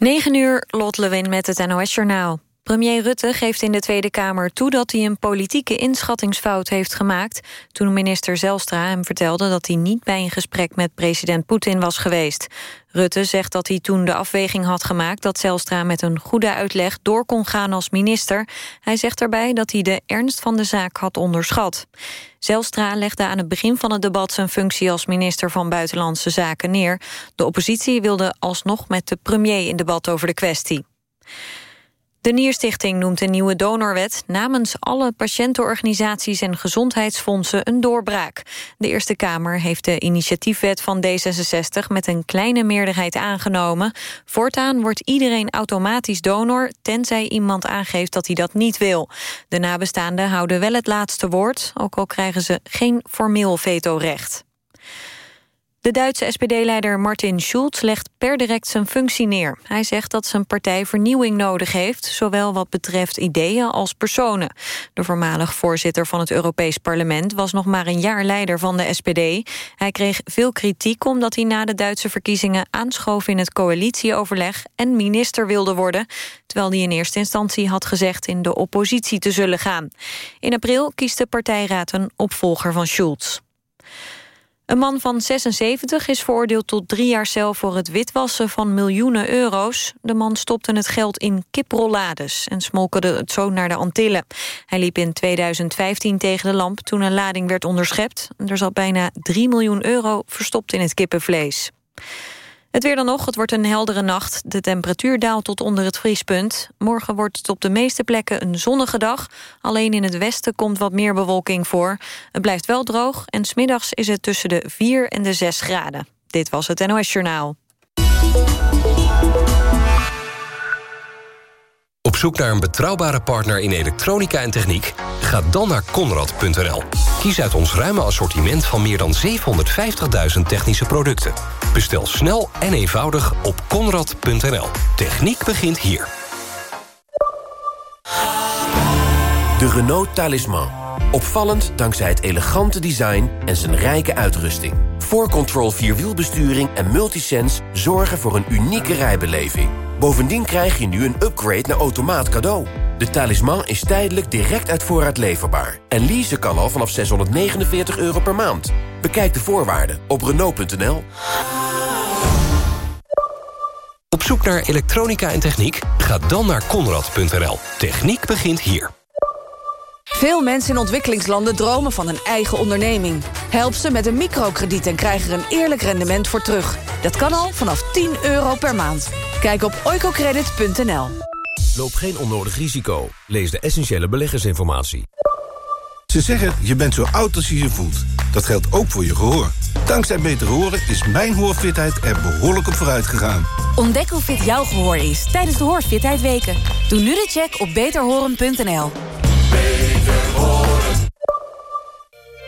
9 uur, Lot Lewin met het NOS-journaal. Premier Rutte geeft in de Tweede Kamer toe dat hij een politieke inschattingsfout heeft gemaakt... toen minister Zelstra hem vertelde dat hij niet bij een gesprek met president Poetin was geweest. Rutte zegt dat hij toen de afweging had gemaakt dat Zelstra met een goede uitleg door kon gaan als minister. Hij zegt daarbij dat hij de ernst van de zaak had onderschat. Zelstra legde aan het begin van het debat zijn functie als minister van Buitenlandse Zaken neer. De oppositie wilde alsnog met de premier in debat over de kwestie. De Nierstichting noemt een nieuwe donorwet namens alle patiëntenorganisaties en gezondheidsfondsen een doorbraak. De Eerste Kamer heeft de initiatiefwet van D66 met een kleine meerderheid aangenomen. Voortaan wordt iedereen automatisch donor, tenzij iemand aangeeft dat hij dat niet wil. De nabestaanden houden wel het laatste woord, ook al krijgen ze geen formeel vetorecht. De Duitse SPD-leider Martin Schulz legt per direct zijn functie neer. Hij zegt dat zijn partij vernieuwing nodig heeft... zowel wat betreft ideeën als personen. De voormalig voorzitter van het Europees Parlement... was nog maar een jaar leider van de SPD. Hij kreeg veel kritiek omdat hij na de Duitse verkiezingen... aanschoof in het coalitieoverleg en minister wilde worden... terwijl hij in eerste instantie had gezegd... in de oppositie te zullen gaan. In april kiest de partijraad een opvolger van Schulz. Een man van 76 is veroordeeld tot drie jaar cel voor het witwassen van miljoenen euro's. De man stopte het geld in kiprollades en smolkerde het zo naar de Antillen. Hij liep in 2015 tegen de lamp toen een lading werd onderschept. Er zat bijna 3 miljoen euro verstopt in het kippenvlees. Het weer dan nog, het wordt een heldere nacht. De temperatuur daalt tot onder het vriespunt. Morgen wordt het op de meeste plekken een zonnige dag. Alleen in het westen komt wat meer bewolking voor. Het blijft wel droog en smiddags is het tussen de 4 en de 6 graden. Dit was het NOS Journaal. Op zoek naar een betrouwbare partner in elektronica en techniek? Ga dan naar Conrad.nl. Kies uit ons ruime assortiment van meer dan 750.000 technische producten. Bestel snel en eenvoudig op Conrad.nl. Techniek begint hier. De Renault Talisman. Opvallend dankzij het elegante design en zijn rijke uitrusting. 4Control Vierwielbesturing en Multisense zorgen voor een unieke rijbeleving. Bovendien krijg je nu een upgrade naar automaat cadeau. De talisman is tijdelijk direct uit voorraad leverbaar. En leasen kan al vanaf 649 euro per maand. Bekijk de voorwaarden op Renault.nl. Op zoek naar elektronica en techniek? Ga dan naar Conrad.nl. Techniek begint hier. Veel mensen in ontwikkelingslanden dromen van een eigen onderneming. Help ze met een microkrediet en krijg er een eerlijk rendement voor terug. Dat kan al vanaf 10 euro per maand. Kijk op oicocredit.nl. Loop geen onnodig risico. Lees de essentiële beleggersinformatie. Ze zeggen, je bent zo oud als je je voelt. Dat geldt ook voor je gehoor. Dankzij Beter Horen is mijn hoorfitheid er behoorlijk op vooruit gegaan. Ontdek hoe fit jouw gehoor is tijdens de Hoorfitheid Weken. Doe nu de check op beterhoren.nl.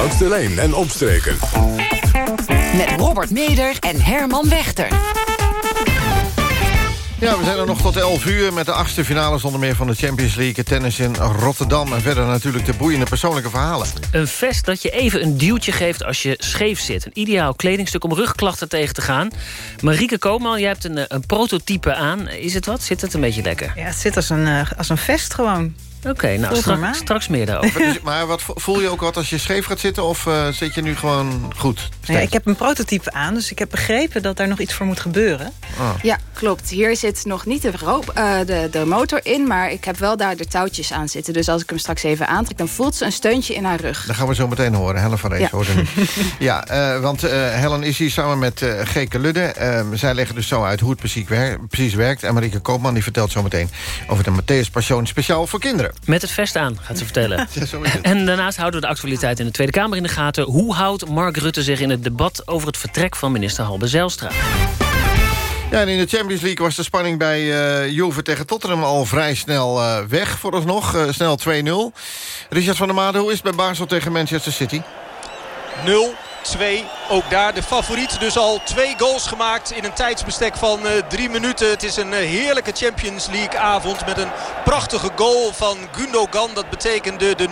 Langs de lijn en omstreken. Met Robert Meder en Herman Wechter. Ja, we zijn er nog tot 11 uur met de achtste finale zonder meer van de Champions League. Tennis in Rotterdam en verder natuurlijk de boeiende persoonlijke verhalen. Een vest dat je even een duwtje geeft als je scheef zit. Een ideaal kledingstuk om rugklachten tegen te gaan. Marieke Koopman, jij hebt een, een prototype aan. Is het wat? Zit het een beetje lekker? Ja, het zit als een, uh, als een vest gewoon. Oké, nou straks, straks meer daarover. Maar, maar wat, voel je ook wat als je scheef gaat zitten? Of uh, zit je nu gewoon goed? Ja, ik heb een prototype aan, dus ik heb begrepen dat daar nog iets voor moet gebeuren. Oh. Ja, klopt. Hier zit nog niet de, uh, de, de motor in, maar ik heb wel daar de touwtjes aan zitten. Dus als ik hem straks even aantrek, dan voelt ze een steuntje in haar rug. Dat gaan we zo meteen horen. Helen van Rees ja. hoorde nu. ja, uh, want Helen is hier samen met Geke Ludde. Ehm, zij leggen dus zo uit hoe het precies, wer precies werkt. En Marieke Koopman die vertelt zo meteen over de Matthäus Passion speciaal voor kinderen. Met het vest aan, gaat ze vertellen. en daarnaast houden we de actualiteit in de Tweede Kamer in de gaten. Hoe houdt Mark Rutte zich in het debat over het vertrek van minister Halbe Zijlstra? Ja, en in de Champions League was de spanning bij uh, Juve tegen Tottenham al vrij snel uh, weg vooralsnog. Uh, snel 2-0. Richard van der Made, hoe is het bij Basel tegen Manchester City? 0 2. Ook daar de favoriet. Dus al twee goals gemaakt in een tijdsbestek van uh, drie minuten. Het is een uh, heerlijke Champions League avond met een prachtige goal van Gundogan. Dat betekende de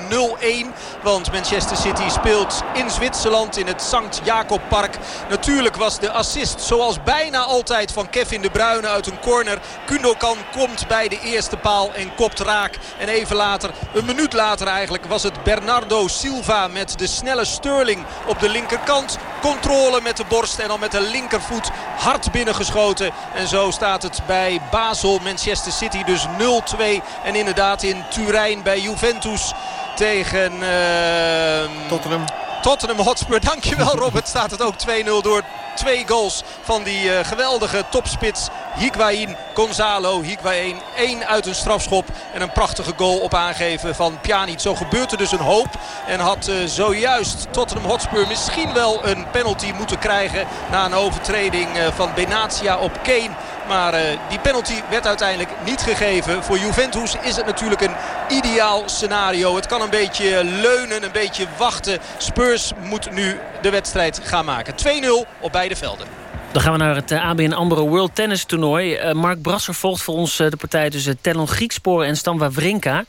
0-1. Want Manchester City speelt in Zwitserland in het Sankt Jacob Park. Natuurlijk was de assist zoals bijna altijd van Kevin De Bruyne uit een corner. Gundogan komt bij de eerste paal en kopt raak. En even later, een minuut later eigenlijk, was het Bernardo Silva met de snelle Sterling op de linker linkerkant. Controle met de borst en dan met de linkervoet hard binnengeschoten. En zo staat het bij Basel, Manchester City dus 0-2. En inderdaad in Turijn bij Juventus tegen... Uh, Tottenham. Tottenham Hotspur. Dankjewel Robert. Staat het ook 2-0 door twee goals van die uh, geweldige topspits Higuain, Gonzalo, Higuain. één uit een strafschop en een prachtige goal op aangeven van Pjanic. Zo gebeurt er dus een hoop. En had uh, zojuist Tottenham Hotspur misschien wel een penalty moeten krijgen... na een overtreding uh, van Benatia op Kane. Maar uh, die penalty werd uiteindelijk niet gegeven. Voor Juventus is het natuurlijk een ideaal scenario. Het kan een beetje leunen, een beetje wachten. Spurs moet nu de wedstrijd gaan maken. 2-0 op beide velden. Dan gaan we naar het eh, ABN AMRO World Tennis Toernooi. Uh, Mark Brasser volgt voor ons de partij tussen Tellon Grieksporen en Stan Wawrinka.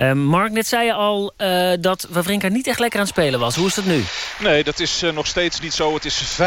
Uh, Mark, net zei je al uh, dat Wawrinka niet echt lekker aan het spelen was. Hoe is dat nu? Nee, dat is uh, nog steeds niet zo. Het is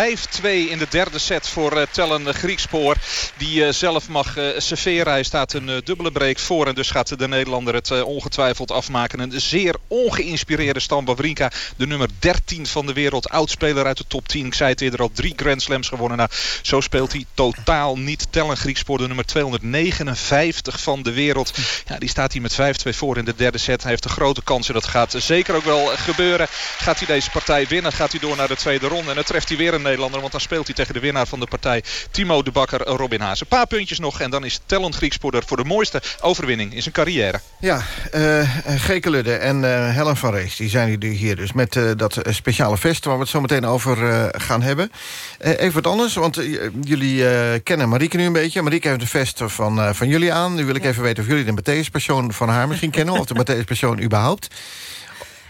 5-2 in de derde set voor Tellen Griekspoor. Die zelf mag serveren. Hij staat een dubbele break voor. En dus gaat de Nederlander het ongetwijfeld afmaken. Een zeer ongeïnspireerde Stan Wawrinka. De nummer 13 van de wereld. Oudspeler uit de top 10. Ik zei het eerder al. Drie Grand Slams gewonnen. Nou, zo speelt hij totaal niet. Tellen Griekspoor, de nummer 259 van de wereld. Ja, die staat hier met 5-2 voor in de derde set. Hij heeft een grote kans en dat gaat zeker ook wel gebeuren. Gaat hij deze partij winnen, gaat hij door naar de tweede ronde. En dan treft hij weer een Nederlander, want dan speelt hij tegen de winnaar van de partij. Timo de Bakker, Robin Haas. Een paar puntjes nog en dan is Tellon Griekspoeder voor de mooiste overwinning in zijn carrière. Ja, uh, Geke Ludde en uh, Helen van Rees, die zijn hier dus met uh, dat speciale vest... waar we het zo meteen over gaan hebben. even wat anders, want jullie kennen Marieke nu een beetje. Marieke heeft een vest van, van jullie aan. Nu wil ik even weten of jullie de Matthäus-persoon van haar misschien kennen... of de Matthäus persoon überhaupt?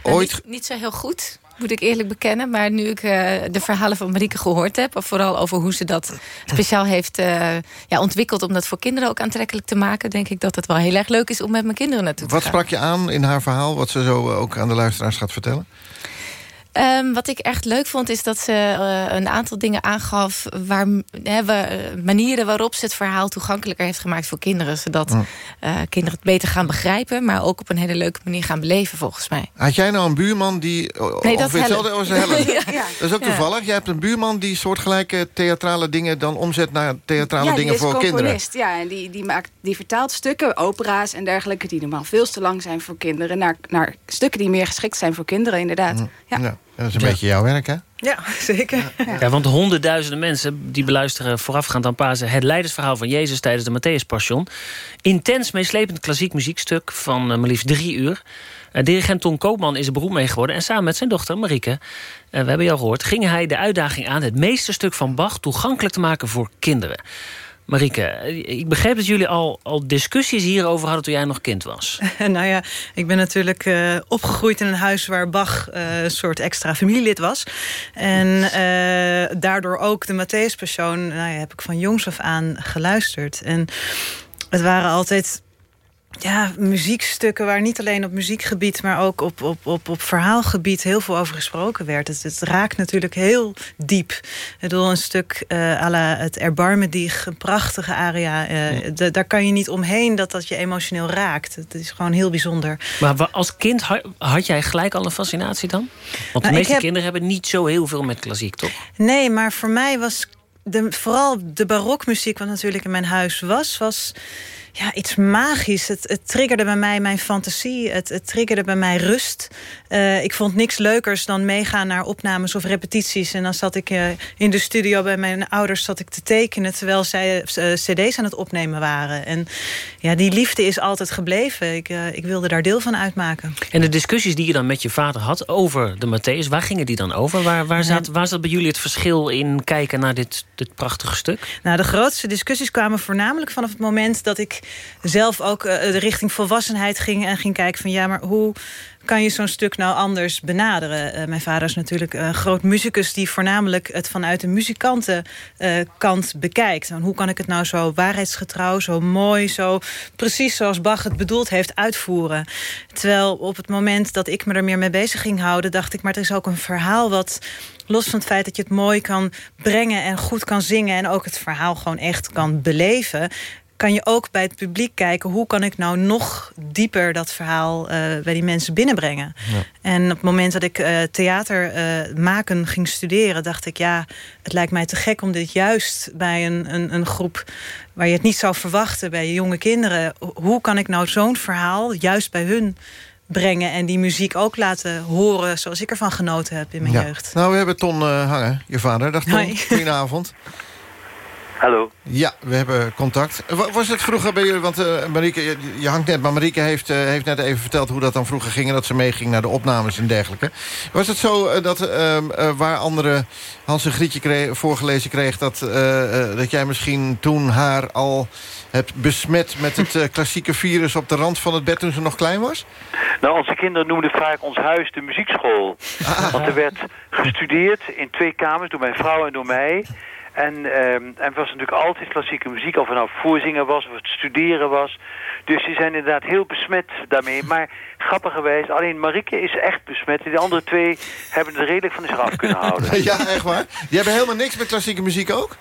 Ooit... Niet, niet, zo heel goed, moet ik eerlijk bekennen. Maar nu ik uh, de verhalen van Marieke gehoord heb... of vooral over hoe ze dat speciaal heeft uh, ja, ontwikkeld... om dat voor kinderen ook aantrekkelijk te maken... denk ik dat het wel heel erg leuk is om met mijn kinderen naartoe te gaan. Wat sprak je aan in haar verhaal... wat ze zo ook aan de luisteraars gaat vertellen? Um, wat ik echt leuk vond is dat ze uh, een aantal dingen aangaf... Waar, hè, we, manieren waarop ze het verhaal toegankelijker heeft gemaakt voor kinderen. Zodat uh, kinderen het beter gaan begrijpen... maar ook op een hele leuke manier gaan beleven volgens mij. Had jij nou een buurman die... Nee, dat hetzelfde was Helen. ja. Dat is ook toevallig. Jij hebt een buurman die soortgelijke theatrale dingen... dan omzet naar theatrale ja, dingen voor kinderen. Ja, en die, die, maakt, die vertaalt stukken, opera's en dergelijke... die normaal veel te lang zijn voor kinderen... naar, naar stukken die meer geschikt zijn voor kinderen, inderdaad. Ja. Dat is een ja. beetje jouw werk, hè? Ja, zeker. Ja. ja, want honderdduizenden mensen die beluisteren voorafgaand aan Pasen... het leidersverhaal van Jezus tijdens de Matthäus Passion. Intens meeslepend klassiek muziekstuk van uh, maar liefst drie uur. Uh, dirigent Ton Koopman is er beroemd mee geworden... en samen met zijn dochter Marieke, uh, we hebben je al gehoord... ging hij de uitdaging aan het meesterstuk van Bach... toegankelijk te maken voor kinderen. Marieke, ik begreep dat jullie al, al discussies hierover hadden toen jij nog kind was. nou ja, ik ben natuurlijk uh, opgegroeid in een huis waar Bach uh, een soort extra familielid was. En uh, daardoor ook de Matthäus-persoon nou ja, heb ik van jongs af aan geluisterd. En het waren altijd ja, muziekstukken waar niet alleen op muziekgebied... maar ook op, op, op, op verhaalgebied heel veel over gesproken werd. Het, het raakt natuurlijk heel diep. Ik bedoel, een stuk uh, à la het Erbarmen Dieg, een prachtige aria. Uh, daar kan je niet omheen dat dat je emotioneel raakt. Het is gewoon heel bijzonder. Maar als kind had jij gelijk al een fascinatie dan? Want de nou, meeste kinderen hebben niet zo heel veel met klassiek, toch? Nee, maar voor mij was de, vooral de barokmuziek... wat natuurlijk in mijn huis was... was ja, iets magisch. Het, het triggerde bij mij mijn fantasie. Het, het triggerde bij mij rust. Uh, ik vond niks leukers dan meegaan naar opnames of repetities. En dan zat ik uh, in de studio bij mijn ouders zat ik te tekenen... terwijl zij uh, cd's aan het opnemen waren. En ja, die liefde is altijd gebleven. Ik, ik wilde daar deel van uitmaken. En de discussies die je dan met je vader had over de Matthäus... waar gingen die dan over? Waar, waar, zat, waar zat bij jullie het verschil in kijken naar dit, dit prachtige stuk? Nou, de grootste discussies kwamen voornamelijk vanaf het moment... dat ik zelf ook uh, de richting volwassenheid ging... en ging kijken van ja, maar hoe kan je zo'n stuk nou anders benaderen? Uh, mijn vader is natuurlijk een groot muzikus... die voornamelijk het vanuit de muzikantenkant bekijkt. En hoe kan ik het nou zo waarheidsgetrouw, zo mooi... zo precies zoals Bach het bedoeld heeft uitvoeren? Terwijl op het moment dat ik me er meer mee bezig ging houden... dacht ik, maar er is ook een verhaal wat los van het feit dat je het mooi kan brengen en goed kan zingen... en ook het verhaal gewoon echt kan beleven kan je ook bij het publiek kijken... hoe kan ik nou nog dieper dat verhaal uh, bij die mensen binnenbrengen. Ja. En op het moment dat ik uh, theater uh, maken ging studeren... dacht ik, ja, het lijkt mij te gek om dit juist bij een, een, een groep... waar je het niet zou verwachten, bij jonge kinderen... hoe kan ik nou zo'n verhaal juist bij hun brengen... en die muziek ook laten horen zoals ik ervan genoten heb in mijn ja. jeugd. Nou, we hebben Ton hangen, je vader. Dag Ton, goedenavond. Hallo. Ja, we hebben contact. Was het vroeger bij jullie, want uh, Marieke, je, je, hangt net... maar Marieke heeft, uh, heeft net even verteld hoe dat dan vroeger ging... en dat ze meeging naar de opnames en dergelijke. Was het zo uh, dat waar andere Hans en Grietje kreeg, voorgelezen kreeg... Dat, dat jij misschien toen haar al hebt besmet met het klassieke virus... op de rand van het bed toen ze nog klein was? Nou, onze kinderen noemden vaak ons huis de muziekschool. Ah. Want er werd gestudeerd in twee kamers door mijn vrouw en door mij... En, um, en was natuurlijk altijd klassieke muziek, of het nou voorzingen was of het studeren was. Dus die zijn inderdaad heel besmet daarmee. Maar grappigerwijs, alleen Marieke is echt besmet. De andere twee hebben het redelijk van zich af kunnen houden. ja, echt waar? Die hebben helemaal niks met klassieke muziek ook?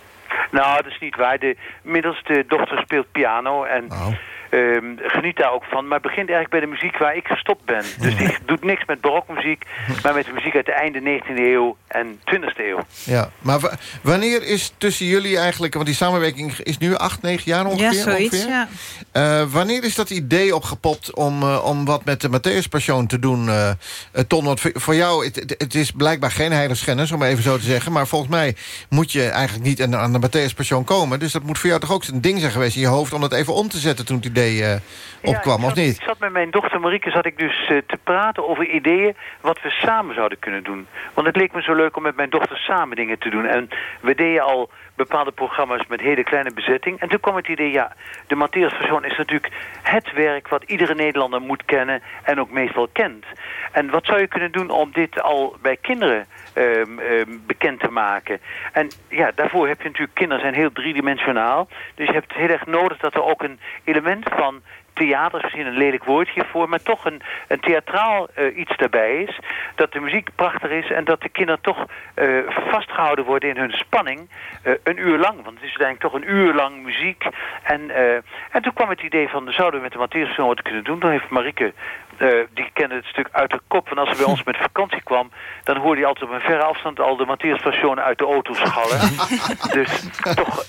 Nou, dat is niet waar. De middelste dochter speelt piano en... Oh um, geniet daar ook van. Maar begint eigenlijk bij de muziek waar ik gestopt ben. Dus die doet niks met barokmuziek, maar met de muziek uit de einde 19e eeuw en 20e eeuw. Ja, maar wanneer is tussen jullie eigenlijk... want die samenwerking is nu acht, negen jaar ongeveer? Ja, zoiets, ongeveer. ja. Uh, wanneer is dat idee opgepopt om, uh, om wat met de Matthäus Passion te doen, uh, Ton? Want voor jou, het, het is blijkbaar geen heiligschennis, om even zo te zeggen. Maar volgens mij moet je eigenlijk niet aan de Matthäus Passion komen. Dus dat moet voor jou toch ook een ding zijn geweest in je hoofd... om dat even om te zetten toen het idee idee uh, opkwam, ja, of niet? Ik zat met mijn dochter Marieke zat ik dus uh, te praten over ideeën... wat we samen zouden kunnen doen. Want het leek me zo leuk om met mijn dochter samen dingen te doen. En we deden al bepaalde programma's met hele kleine bezetting. En toen kwam het idee, ja, de Matthäus Passion is natuurlijk het werk... wat iedere Nederlander moet kennen en ook meestal kent. En wat zou je kunnen doen om dit al bij kinderen um, um, bekend te maken. En ja, daarvoor heb je natuurlijk, kinderen zijn heel driedimensionaal. Dus je hebt heel erg nodig dat er ook een element van theater is misschien een lelijk woordje voor, maar toch een, een theatraal uh, iets daarbij is. Dat de muziek prachtig is en dat de kinderen toch uh, vastgehouden worden in hun spanning. Uh, een uur lang, want het is uiteindelijk toch een uur lang muziek. En, en toen kwam het idee van, zouden we met de Matthäus wat kunnen doen? Toen heeft Marieke uh, die kende het stuk uit de kop. En als hij bij ons met vakantie kwam, dan hoorde hij altijd op een verre afstand al de Matthias Passion uit de auto schallen. dus toch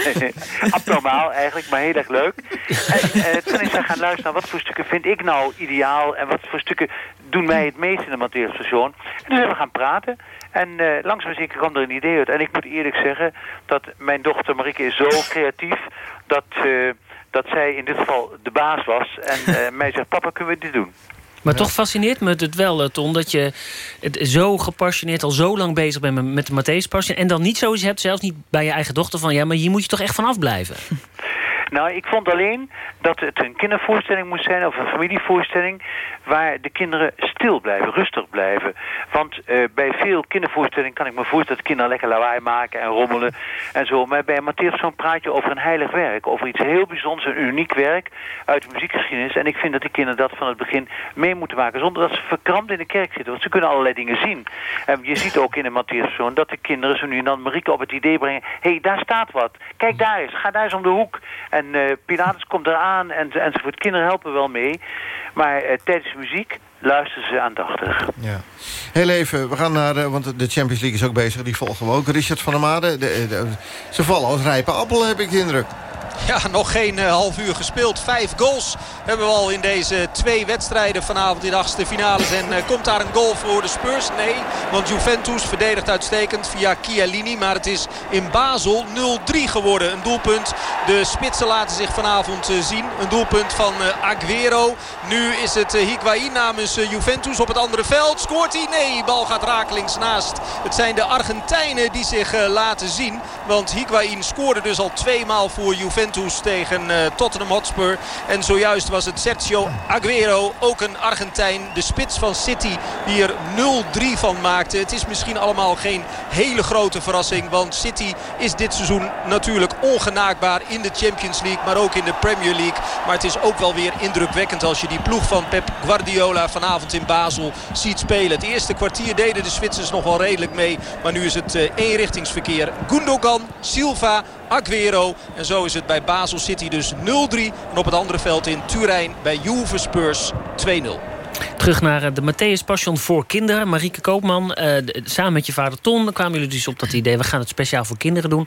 abnormaal eigenlijk, maar heel erg leuk. En uh, toen is hij gaan luisteren naar wat voor stukken vind ik nou ideaal en wat voor stukken doen mij het meest in de Matthias Passion. En toen zijn we gaan praten. En uh, langzaam zeker kwam er een idee uit. En ik moet eerlijk zeggen dat mijn dochter Marieke is zo creatief dat... Uh, dat zij in dit geval de baas was. En uh, mij zegt, papa, kunnen we dit doen? Maar toch fascineert me het wel, Ton, dat je het zo gepassioneerd al zo lang bezig bent met de Matthäus Passion... en dan niet zoiets hebt, zelfs niet bij je eigen dochter, van ja, maar hier moet je toch echt van afblijven. Nou, ik vond alleen dat het een kindervoorstelling moest zijn... of een familievoorstelling... waar de kinderen stil blijven, rustig blijven. Want uh, bij veel kindervoorstellingen kan ik me voorstellen... dat kinderen lekker lawaai maken en rommelen en zo. Maar bij Matthäus zo'n praatje over een heilig werk. Over iets heel bijzonders, een uniek werk uit de muziekgeschiedenis. En ik vind dat die kinderen dat van het begin mee moeten maken... zonder dat ze verkrampt in de kerk zitten. Want ze kunnen allerlei dingen zien. En je ziet ook in de Matthäus zoon dat de kinderen zo nu en dan Marieke op het idee brengen... hé, hey, daar staat wat. Kijk daar eens. Ga daar eens om de hoek. Uh, Pilatus komt eraan en, enzovoort. Kinderen helpen wel mee. Maar uh, tijdens muziek luisteren ze aandachtig. Ja. Heel even, we gaan naar, uh, want de Champions League is ook bezig, die volgen we ook. Richard van der Made, de, de, ze vallen als rijpe appel, heb ik de indruk. Ja, nog geen uh, half uur gespeeld. Vijf goals hebben we al in deze twee wedstrijden vanavond in de achtste finales. En uh, komt daar een goal voor de Spurs? Nee, want Juventus verdedigt uitstekend via Chiellini. Maar het is in Basel 0-3 geworden. Een doelpunt. De spitsen laten zich vanavond uh, zien. Een doelpunt van Aguero. Nu is het Higuain namens Juventus op het andere veld. Scoort hij? Nee, bal gaat rakelings naast. Het zijn de Argentijnen die zich laten zien. Want Higuain scoorde dus al tweemaal voor Juventus tegen uh, Tottenham Hotspur. En zojuist was het Sergio Aguero, ook een Argentijn. De spits van City die er 0-3 van maakte. Het is misschien allemaal geen hele grote verrassing. Want City is dit seizoen natuurlijk ongenaakbaar in de Champions League. Maar ook in de Premier League. Maar het is ook wel weer indrukwekkend als je die ploeg van Pep Guardiola vanavond in Basel ziet spelen. Het eerste kwartier deden de Zwitsers nog wel redelijk mee. Maar nu is het uh, eenrichtingsverkeer. Gundogan, Silva, Aguero. En zo is het bij Basel City dus 0-3. En op het andere veld in Turijn bij Juve Spurs 2-0. Terug naar eh, de Matthäus Passion voor kinderen. Marieke Koopman, uh, samen met je vader Ton kwamen jullie dus op dat idee... we gaan het speciaal voor kinderen doen.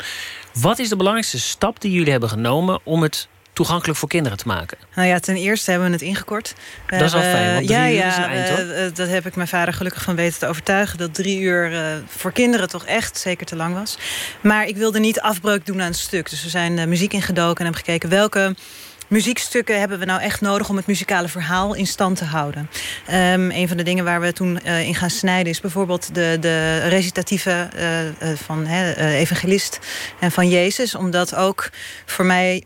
Wat is de belangrijkste stap die jullie hebben genomen... om het toegankelijk voor kinderen te maken? Nou ja, ten eerste hebben we het ingekort. Dat is al fijn, want drie ja, uur ja, is een eind, hoor. uh, dat heb ik mijn vader gelukkig van weten te overtuigen... dat drie uur uh, voor kinderen toch echt zeker te lang was. Maar ik wilde niet afbreuk doen aan het stuk. Dus we zijn uh, muziek ingedoken en hebben gekeken... welke muziekstukken hebben we nou echt nodig om het muzikale verhaal in stand te houden. Um, een van de dingen waar we toen uh, in gaan snijden is bijvoorbeeld de, de recitatieve uh, uh, van evangelist en van Jezus. Omdat ook voor mij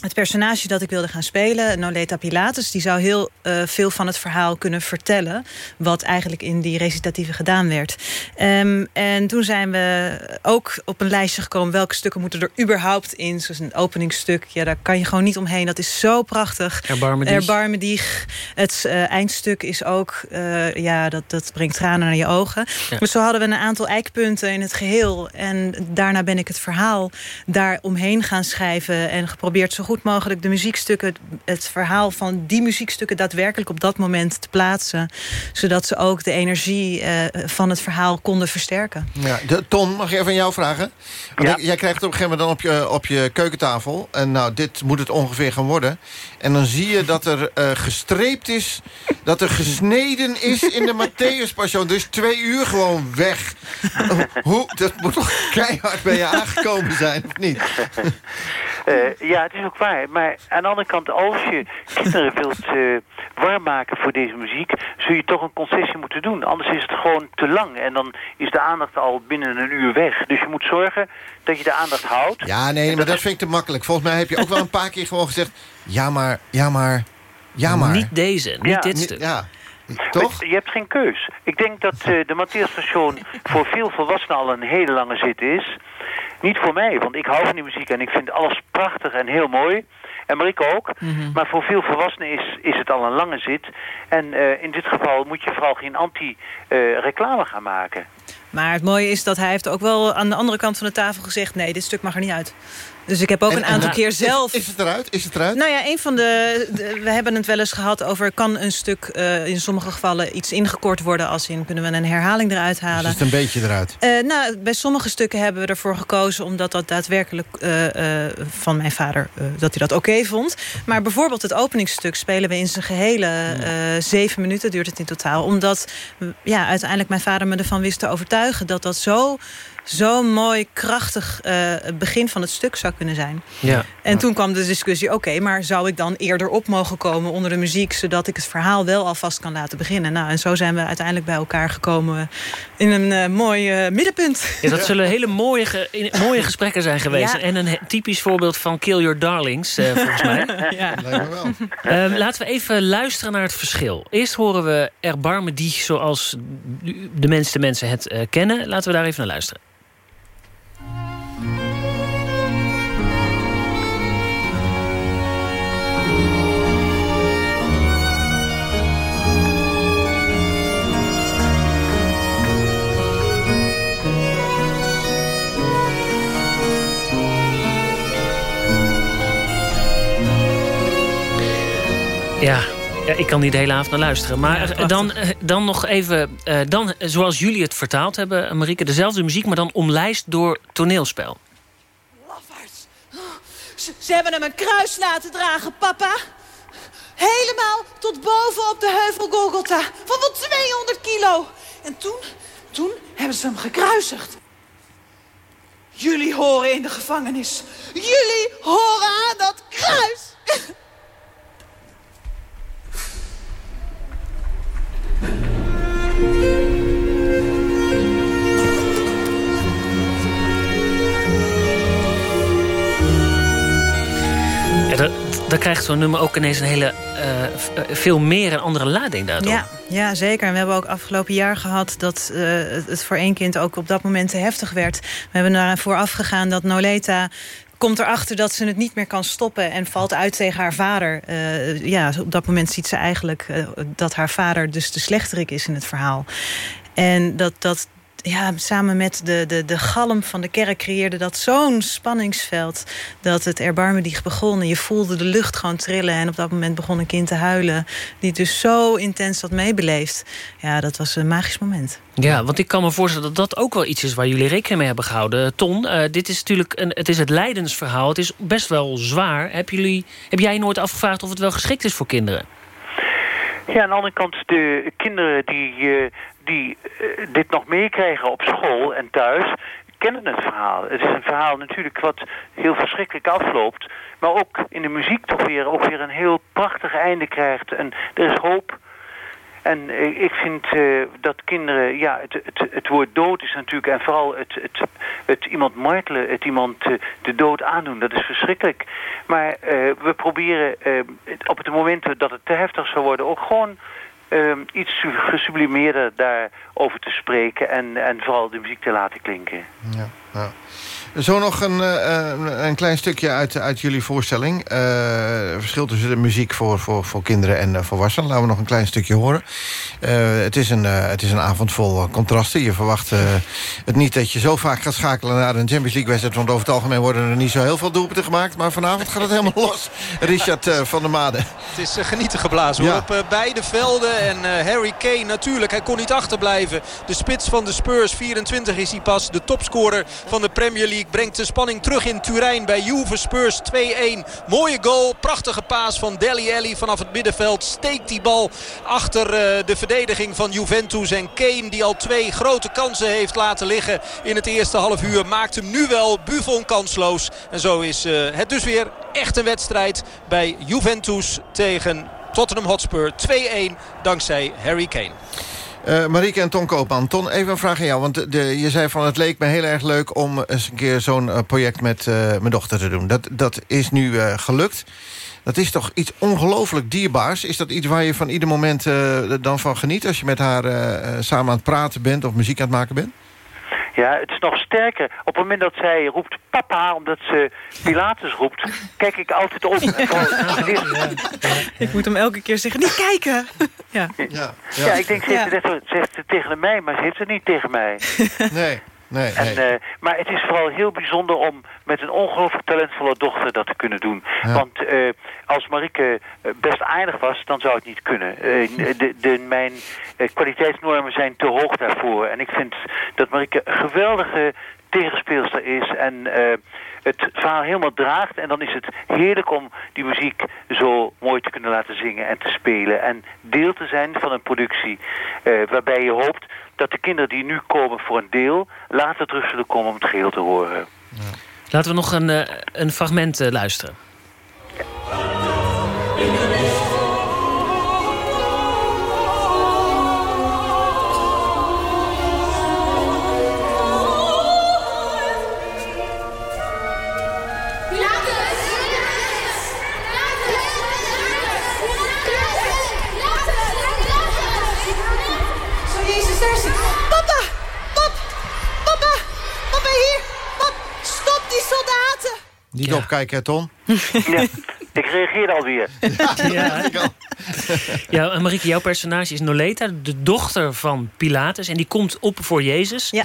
het personage dat ik wilde gaan spelen, Noleta Pilatus... die zou heel uh, veel van het verhaal kunnen vertellen... wat eigenlijk in die recitatieve gedaan werd. Um, en toen zijn we ook op een lijstje gekomen... welke stukken moeten er überhaupt in. Zoals een openingstuk, ja, daar kan je gewoon niet omheen. Dat is zo prachtig. Erbarme dich. Erbarme dich. Het uh, eindstuk is ook, uh, ja, dat, dat brengt tranen naar je ogen. Ja. Maar zo hadden we een aantal eikpunten in het geheel. En daarna ben ik het verhaal daar omheen gaan schrijven... en geprobeerd zo goed goed mogelijk de muziekstukken... het verhaal van die muziekstukken daadwerkelijk op dat moment te plaatsen. Zodat ze ook de energie uh, van het verhaal konden versterken. Ja, de, Ton, mag ik even aan jou vragen? Want ja. jij krijgt het op een gegeven moment dan op je, op je keukentafel. En nou, dit moet het ongeveer gaan worden. En dan zie je dat er uh, gestreept is... dat er gesneden is in de Matthäus Passion. Dus twee uur gewoon weg. Hoe, dat moet toch keihard bij je aangekomen zijn, of niet? Uh, ja, het is ook waar. Maar aan de andere kant, als je kinderen wilt uh, warm maken voor deze muziek... zul je toch een concessie moeten doen. Anders is het gewoon te lang. En dan is de aandacht al binnen een uur weg. Dus je moet zorgen dat je de aandacht houdt. Ja, nee, maar dat, dat is... vind ik te makkelijk. Volgens mij heb je ook wel een paar keer gewoon gezegd... ja, maar, ja, maar, ja, maar. Niet deze, niet ja. dit stuk. Ja. Toch? Je hebt geen keus. Ik denk dat uh, de Matthias Station voor veel volwassenen al een hele lange zit is. Niet voor mij, want ik hou van die muziek en ik vind alles prachtig en heel mooi. En Marike ook. Mm -hmm. Maar voor veel volwassenen is, is het al een lange zit. En uh, in dit geval moet je vooral geen anti-reclame uh, gaan maken. Maar het mooie is dat hij heeft ook wel aan de andere kant van de tafel gezegd... nee, dit stuk mag er niet uit. Dus ik heb ook en, een aantal en, keer zelf... Is, is, het eruit? Is het eruit? Nou ja, een van de, de, We hebben het wel eens gehad over... kan een stuk uh, in sommige gevallen iets ingekort worden... als in kunnen we een herhaling eruit halen. Dus is het een beetje eruit? Uh, nou, bij sommige stukken hebben we ervoor gekozen... omdat dat daadwerkelijk uh, van mijn vader... dat hij dat oké okay vond. Maar bijvoorbeeld het openingsstuk spelen we in zijn gehele... zeven minuten duurt het in totaal. Omdat ja, uiteindelijk mijn vader me ervan wist te overtuigen... dat dat zo zo'n mooi, krachtig uh, begin van het stuk zou kunnen zijn. Ja. En toen kwam de discussie, oké, maar zou ik dan eerder op mogen komen onder de muziek... zodat ik het verhaal wel alvast kan laten beginnen? Nou, en zo zijn we uiteindelijk bij elkaar gekomen in een uh, mooi uh, middenpunt. Ja, dat zullen hele mooie, ge mooie gesprekken zijn geweest. Ja. En een typisch voorbeeld van Kill Your Darlings, volgens mij. ja. Lijkt me wel. Ehm, laten we even luisteren naar het verschil. Eerst horen we Erbarme die zoals de meeste mensen het kennen. Laten we daar even naar luisteren. Ja, ja, ik kan niet de hele avond naar luisteren. Maar ja, dan, dan nog even, uh, dan, zoals jullie het vertaald hebben, Marieke... dezelfde muziek, maar dan omlijst door toneelspel. Lafaards. Ze, ze hebben hem een kruis laten dragen, papa. Helemaal tot boven op de heuvel Golgotha. Van wel 200 kilo. En toen, toen hebben ze hem gekruisigd. Jullie horen in de gevangenis. Jullie horen aan dat kruis. Ja, dan krijgt zo'n nummer ook ineens een hele, uh, veel meer een andere lading daardoor. Ja, ja, zeker. En we hebben ook afgelopen jaar gehad dat uh, het voor één kind ook op dat moment te heftig werd. We hebben daar vooraf gegaan dat Noleta komt erachter dat ze het niet meer kan stoppen... en valt uit tegen haar vader. Uh, ja, op dat moment ziet ze eigenlijk dat haar vader dus de slechterik is in het verhaal. En dat, dat, ja, samen met de, de, de galm van de kerk creëerde dat zo'n spanningsveld... dat het erbarmedig begon en je voelde de lucht gewoon trillen... en op dat moment begon een kind te huilen... die het dus zo intens had meebeleefd. Ja, dat was een magisch moment. Ja, want ik kan me voorstellen dat dat ook wel iets is... waar jullie rekening mee hebben gehouden. Ton, uh, dit is natuurlijk een, het, is het lijdensverhaal. Het is best wel zwaar. Heb, jullie, heb jij nooit afgevraagd of het wel geschikt is voor kinderen? Ja, aan de andere kant, de kinderen die, uh, die uh, dit nog meekrijgen op school en thuis... kennen het verhaal. Het is een verhaal natuurlijk wat heel verschrikkelijk afloopt... maar ook in de muziek toch weer, ook weer een heel prachtig einde krijgt. En er is hoop... En ik vind uh, dat kinderen, ja, het, het, het, woord dood is natuurlijk, en vooral het, het, het iemand martelen, het iemand de dood aandoen, dat is verschrikkelijk. Maar we proberen op het moment dat het te heftig zou worden ook gewoon iets gesublimeerder daarover te spreken en, en vooral de muziek te laten klinken. Ja, ja. Zo nog een, uh, een klein stukje uit, uit jullie voorstelling. Uh, verschil tussen de muziek voor, voor, voor kinderen en uh, volwassenen. Laten we nog een klein stukje horen. het, is een, het is een avond vol contrasten. Je verwacht het niet dat je zo vaak gaat schakelen naar een Champions League wedstrijd. Want over het algemeen worden er niet zo heel veel doelpunten gemaakt. Maar vanavond gaat het helemaal los. Richard van der Made. Het is genieten geblazen hoor. op beide velden. En Harry Kane natuurlijk, hij kon niet achterblijven. De spits van de Spurs, 24 is hij pas. De topscorer van de Premier League brengt de spanning terug in Turijn bij Juve Spurs 2-1. Mooie goal, prachtige paas van Deli Alli vanaf het middenveld. Steekt die bal achter uh, de verdediging van Juventus. En Kane die al twee grote kansen heeft laten liggen in het eerste half uur. Maakt hem nu wel Buffon kansloos. En zo is uh, het dus weer echt een wedstrijd bij Juventus tegen Tottenham Hotspur 2-1 dankzij Harry Kane. Uh, Marieke en Ton Koopman. Ton, even een vraag aan jou. Want de, je zei van het leek me heel erg leuk om eens een keer zo'n uh, project met uh, mijn dochter te doen. Dat, dat is nu gelukt. Dat is toch iets ongelooflijk dierbaars. Is dat iets waar je van ieder moment dan van geniet... als je met haar samen aan het praten bent of muziek aan het maken bent? Ja, het is nog sterker. Op het moment dat zij roept papa, omdat ze Pilatus roept, kijk ik altijd op. ik moet hem elke keer zeggen, niet kijken. ja. Ja, ja. ja ik denk, ze heeft, het, ze heeft het tegen mij, maar ze heeft het niet tegen mij. nee. Nee, en, nee. Uh, maar het is vooral heel bijzonder om met een ongelooflijk talentvolle dochter dat te kunnen doen. Ja. Want uh, als Marike best aardig was, dan zou het niet kunnen. De, de, mijn kwaliteitsnormen zijn te hoog daarvoor. En ik vind dat Marike geweldige tegenspeelster is en eh, het verhaal helemaal draagt. En dan is het heerlijk om die muziek zo mooi te kunnen laten zingen en te spelen. En deel te zijn van een productie eh, waarbij je hoopt dat de kinderen die nu komen voor een deel... later terug zullen komen om het geheel te horen. Laten we nog een, eh, een fragment luisteren. Niet opkijken, hè, Ton? Ja, ik reageerde alweer. Ja, Ja, en Marieke, jouw personage is Noleta, de dochter van Pilatus. En die komt op voor Jezus. Ja.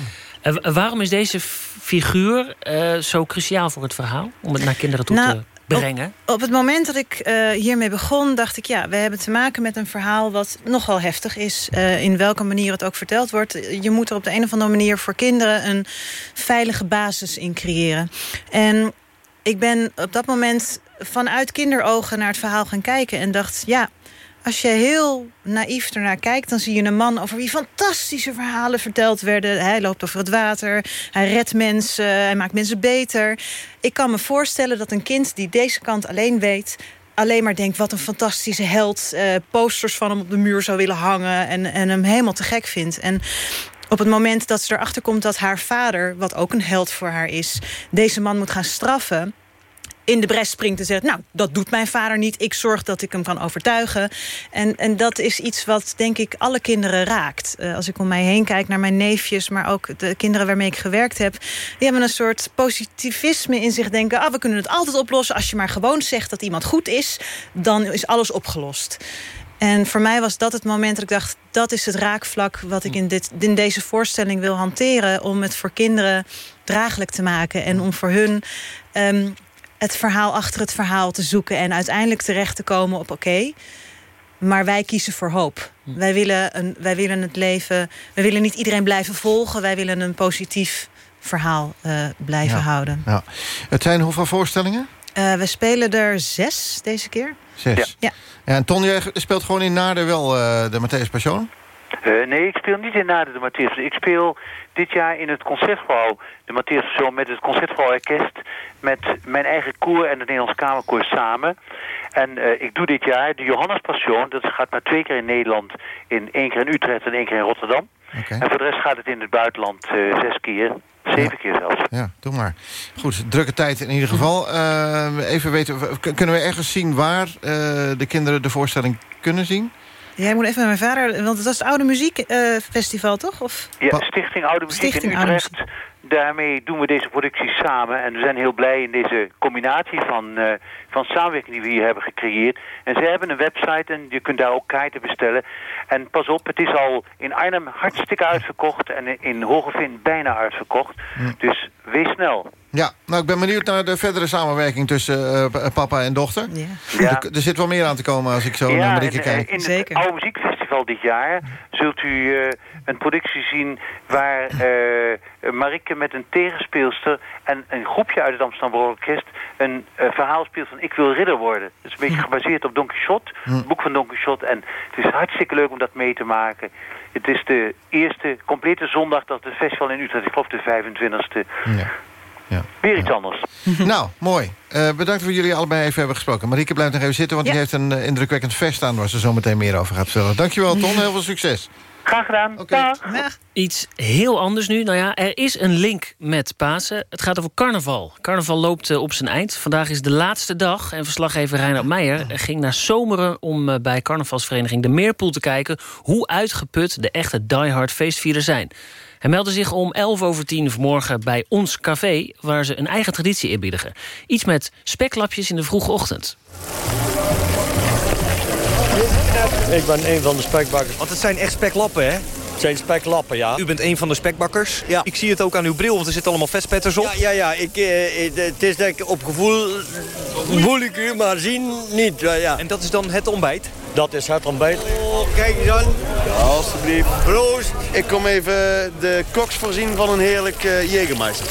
Waarom is deze figuur eh, zo cruciaal voor het verhaal? Om het naar kinderen toe Nou, te brengen? Op het moment dat ik eh, hiermee begon, dacht ik... ja, we hebben te maken met een verhaal wat nogal heftig is. eh, in welke manier het ook verteld wordt. Je moet er op de een of andere manier voor kinderen... een veilige basis in creëren. En ik ben op dat moment vanuit kinderogen naar het verhaal gaan kijken... en dacht, ja, als je heel naïef ernaar kijkt... dan zie je een man over wie fantastische verhalen verteld werden. Hij loopt over het water, hij redt mensen, hij maakt mensen beter. Ik kan me voorstellen dat een kind die deze kant alleen weet... alleen maar denkt, wat een fantastische held. eh, posters van hem op de muur zou willen hangen... en, en hem helemaal te gek vindt. En op het moment dat ze erachter komt dat haar vader... wat ook een held voor haar is, deze man moet gaan straffen in de bres springt en zegt... nou, dat doet mijn vader niet, ik zorg dat ik hem kan overtuigen. En, en dat is iets wat, denk ik, alle kinderen raakt. Eh, als ik om mij heen kijk naar mijn neefjes... maar ook de kinderen waarmee ik gewerkt heb... die hebben een soort positivisme in zich denken... ah, we kunnen het altijd oplossen. Als je maar gewoon zegt dat iemand goed is... dan is alles opgelost. En voor mij was dat het moment dat ik dacht... dat is het raakvlak wat ik in, dit, in deze voorstelling wil hanteren... om het voor kinderen draaglijk te maken. En om voor hun ehm, het verhaal achter het verhaal te zoeken... en uiteindelijk terecht te komen op oké... maar wij kiezen voor hoop. Wij, willen een, wij willen het leven... wij willen niet iedereen blijven volgen. Wij willen een positief verhaal eh, blijven Ja. houden. Ja. Het zijn hoeveel voorstellingen? Eh, we spelen er zes deze keer. Zes. Ja. Ja, en Ton, jij speelt gewoon in Naarden wel eh, de Matthäus Passion? Eh, nee, ik speel niet in Naden de Matthäus. Ik speel dit jaar in het Concertgebouw de Matthäus Show met het Concertgebouw Orkest. Met mijn eigen koor en het Nederlands Kamerkoor samen. En eh, ik doe dit jaar de Johannes Passion. Dat gaat maar twee keer in Nederland. In één keer in Utrecht en één keer in Rotterdam. En voor de rest gaat het in het buitenland eh, zes keer. Zeven keer zelfs. Ja, doe maar. Goed, drukke tijd in ieder geval. Eh, even weten, kunnen we ergens zien waar eh, de kinderen de voorstelling kunnen zien? Jij moet even met mijn vader... want het was het Oude Muziekfestival, toch? Of? Ja, Stichting Oude Muziek Stichting in Oude Utrecht. Daarmee doen we deze productie samen. En we zijn heel blij in deze combinatie van, eh, van samenwerking die we hier hebben gecreëerd. En ze hebben een website en je kunt daar ook kaarten bestellen. En pas op, het is al in Arnhem hartstikke uitverkocht. En in- in Hogeveen bijna uitverkocht. Dus wees snel. Ja, nou ik ben benieuwd naar de verdere samenwerking tussen eh, papa en dochter. Ja. Er, er zit wel meer aan te komen als ik zo naar Marieke en, eh, kijk. in het Oude Muziekfestival dit jaar zult u eh, een productie zien waar eh Marieke met een tegenspeelster en een groepje uit het Amsterdam Orkest een eh, verhaal speelt van Ik wil ridder worden. Dat is een beetje gebaseerd op Don Quixote, het boek van Don Quixote. En het is hartstikke leuk om dat mee te maken. Het is de eerste complete zondag dat het festival in Utrecht, ik geloof de 25e. Weer iets anders. nou, mooi. Eh, bedankt dat we jullie allebei even hebben gesproken. Marieke blijft nog even zitten, want Ja. die heeft een eh, indrukwekkend vest aan... waar ze zo meteen meer over gaat vertellen. Dankjewel, Ton. Heel veel succes. Graag gedaan. Dag. Iets heel anders nu. Nou ja, er is een link met Pasen. Het gaat over carnaval. Carnaval loopt eh, op zijn eind. Vandaag is de laatste dag. En verslaggever Reinhard Meijer ging naar Zomeren... om eh, bij carnavalsvereniging De Meerpoel te kijken... hoe uitgeput de echte diehard feestvierders zijn. Hij meldde zich om 11 over 10 vanmorgen bij Ons Café... waar ze een eigen traditie eerbiedigen. Iets met speklapjes in de vroege ochtend. Ik ben een van de spekbakkers. Want het zijn echt speklappen, hè? Het zijn speklappen, ja. U bent een van de spekbakkers. Ja. Ik zie het ook aan uw bril, want er zitten allemaal vetspetters op. Ja, ja, ja. Ik, eh, het- het is dat ik op gevoel voel ik u, maar zien niet. ja, ja. En dat is dan het ontbijt? Dat is het ontbijt. Oh, kijk eens aan. Ja, alstublieft. Proost. Ik kom even de koks voorzien van een heerlijk uh, Jägermeister.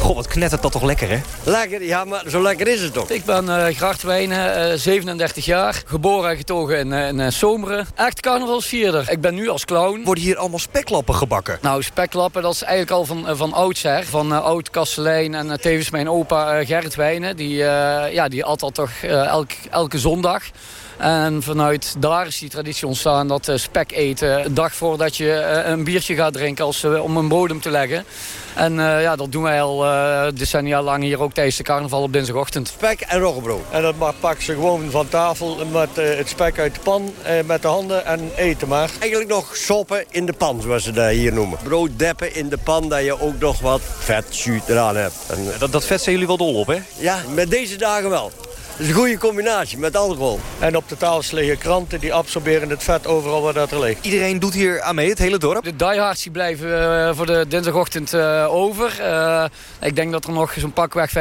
Goh, wat knettert dat toch lekker, hè? Lekker, ja, maar zo lekker is het toch? Ik ben uh, Grachtwijnen, uh, 37 jaar. Geboren en getogen in, in uh, Zomeren. Echt carnavalsvierder. Ik ben nu als clown. Worden hier allemaal speklappen gebakken? Nou, speklappen, dat is eigenlijk al van, van oudsher. Van oud Kastelein en tevens mijn opa Gerrit Wijnen. Die, ja, die at al toch elk, elke zondag. En vanuit daar is die traditie ontstaan dat uh, spek eten... een dag voordat je uh, een biertje gaat drinken als, uh, om een bodem te leggen. En ja, dat doen wij al decennia lang hier ook tijdens de carnaval op dinsdagochtend. Spek en roggebrood. En dat pak ze gewoon van tafel met het spek uit de pan, met de handen en eten maar. Eigenlijk nog soppen in de pan, zoals ze dat hier noemen. Brood deppen in de pan, dat je ook nog wat vet eraan hebt. En, dat, dat vet zijn jullie wel dol op, hè? Ja, met deze dagen wel. Dat is een goede combinatie met alcohol. En op de tafel liggen kranten die absorberen het vet overal waar dat er ligt. Iedereen doet hier aan mee, het hele dorp? De diehards die blijven uh, voor de dinsdagochtend uh, over. Uh, ik denk dat er nog zo'n pakweg 25%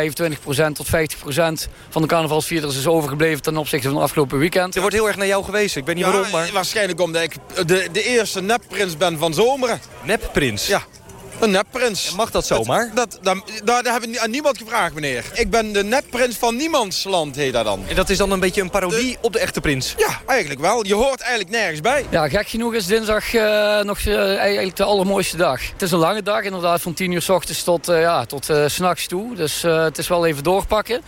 tot 50% van de carnavalsvierders is overgebleven ten opzichte van het afgelopen weekend. Er wordt heel erg naar jou gewezen, ik weet niet ja, waarom. Maar... Waarschijnlijk omdat ik de, de eerste nepprins ben van Zomeren. Nepprins? Ja. Een nepprins. Mag dat zomaar? Dat, dat, dat, dat heb ik aan niemand gevraagd, meneer. Ik ben de nepprins van niemandsland, heet dat dan. En dat is dan een beetje een parodie op de echte prins? Ja, eigenlijk wel. Je hoort eigenlijk nergens bij. Ja, gek genoeg is dinsdag uh, nog uh, eigenlijk de allermooiste dag. Het is een lange dag, inderdaad, van 10 uur s ochtends tot, uh, ja, tot s s'nachts toe. Dus het is wel even doorpakken.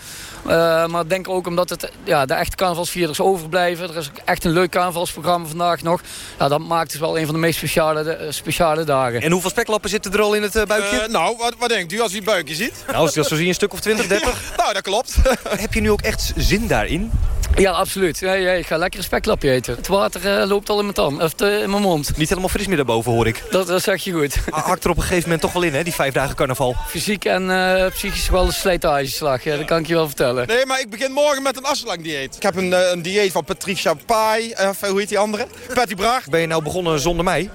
maar ik denk ook omdat het, ja, de echte carnavalsvierders overblijven. Er is echt een leuk carnavalsprogramma vandaag nog. Ja, dat maakt het wel een van de meest speciale, speciale dagen. En hoeveel speklappen zitten er al in het buikje? Uh, nou, wat, wat denkt u als u het buikje ziet? Nou, als je dat zo ziet, een stuk of 20, 30? Ja, nou, dat klopt. Heb je nu ook echt zin daarin? Ja, absoluut. Ja, ja, ik ga lekker een speklapje eten. Het water uh, loopt al in mijn, tand, of in mijn mond. Niet helemaal fris meer daarboven, hoor ik. Dat, dat zeg je goed. Hakt er op een gegeven moment toch wel in, hè, die vijf dagen carnaval? Fysiek en uh, psychisch wel een slijtageslag, ja, dat kan ik je wel vertellen. Nee, maar ik begin morgen met een afslank dieet. Ik heb een, uh, een dieet van Patricia Pai, of hoe heet die andere? Patty Braag. Ben je nou begonnen zonder mij?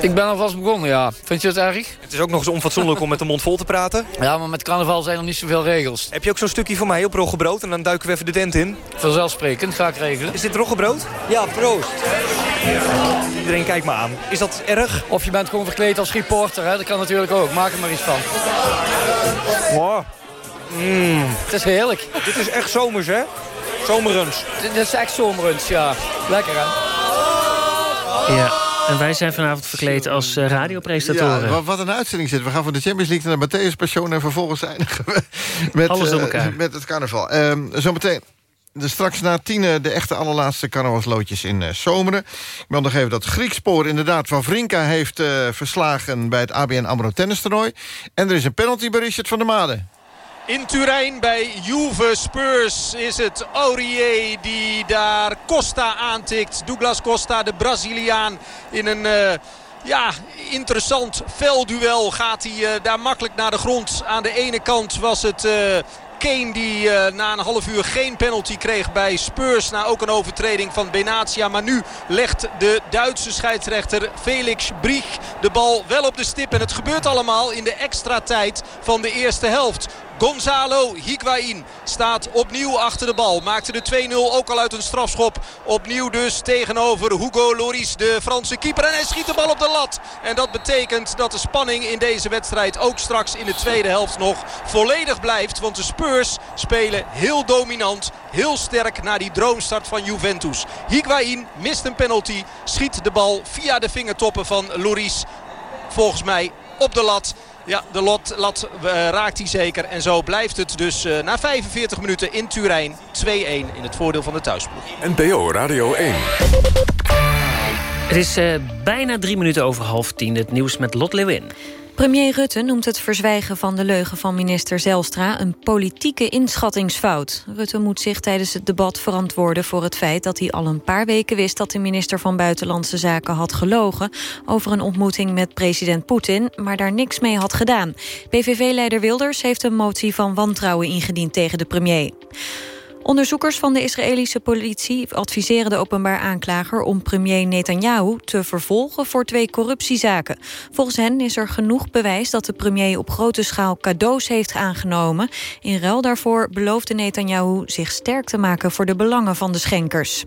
Ik ben alvast begonnen, ja. Vind je het erg? Het is ook nog eens onfatsoenlijk om met de mond vol te praten. Ja, maar met carnaval zijn er niet zoveel regels. Heb je ook zo'n stukje voor mij op roggebrood en dan duiken we even de tent in? Vanzelfsprekend, ga ik regelen. Is dit roggebrood? Ja, proost. Iedereen kijkt me aan. Is dat erg? Of je bent gewoon verkleed als reporter, hè? dat kan natuurlijk ook. Maak er maar iets van. Wow. Mm. Het is heerlijk. Dit is echt zomers, hè? Zomerruns. Dit is echt zomerruns, ja. Lekker, hè? Ja. En wij zijn vanavond verkleed als uh, radiopresentatoren. Ja, wat een uitzending zit. We gaan van de Champions League naar de Matthäus Passion... en vervolgens eindigen we met, Alles door elkaar. Uh, met het carnaval. Uh, zometeen... Dus straks na tien de echte allerlaatste carnavalsloodjes in uh, Zomeren. Ik wil nog even dat Griekspoor inderdaad van Vrinka heeft uh, verslagen... bij het ABN AMRO tennistoernooi. En er is een penalty bij Richard van der Made. In Turijn bij Juve Spurs is het Aurier die daar Costa aantikt. Douglas Costa, de Braziliaan, in een... Uh, ja, interessant velduel gaat hij uh, daar makkelijk naar de grond. Aan de ene kant was het... Uh, Kane die na een half uur geen penalty kreeg bij Spurs. Na ook een overtreding van Benatia. Maar nu legt de Duitse scheidsrechter Felix Brieg de bal wel op de stip. En het gebeurt allemaal in de extra tijd van de eerste helft. Gonzalo Higuain staat opnieuw achter de bal. Maakte de 2-0 ook al uit een strafschop. Opnieuw dus tegenover Hugo Loris, de Franse keeper. En hij schiet de bal op de lat. En dat betekent dat de spanning in deze wedstrijd ook straks in de tweede helft nog volledig blijft. Want de Spurs spelen heel dominant, heel sterk naar die droomstart van Juventus. Higuain mist een penalty, schiet de bal via de vingertoppen van Loris. Volgens mij op de lat. Ja, de lot, lat uh, raakt hij zeker. En zo blijft het dus uh, na 45 minuten in Turijn 2-1 in het voordeel van de thuisploeg. NPO Radio 1. Het is uh, bijna drie minuten over half tien. Het nieuws met Lot Lewin. Premier Rutte noemt het verzwijgen van de leugen van minister Zelstra... een politieke inschattingsfout. Rutte moet zich tijdens het debat verantwoorden voor het feit... dat hij al een paar weken wist dat de minister van Buitenlandse Zaken had gelogen... over een ontmoeting met president Poetin, maar daar niks mee had gedaan. PVV-leider Wilders heeft een motie van wantrouwen ingediend tegen de premier. Onderzoekers van de Israëlische politie adviseren de openbaar aanklager om premier Netanyahu te vervolgen voor twee corruptiezaken. Volgens hen is er genoeg bewijs dat de premier op grote schaal cadeaus heeft aangenomen. In ruil daarvoor beloofde Netanyahu zich sterk te maken voor de belangen van de schenkers.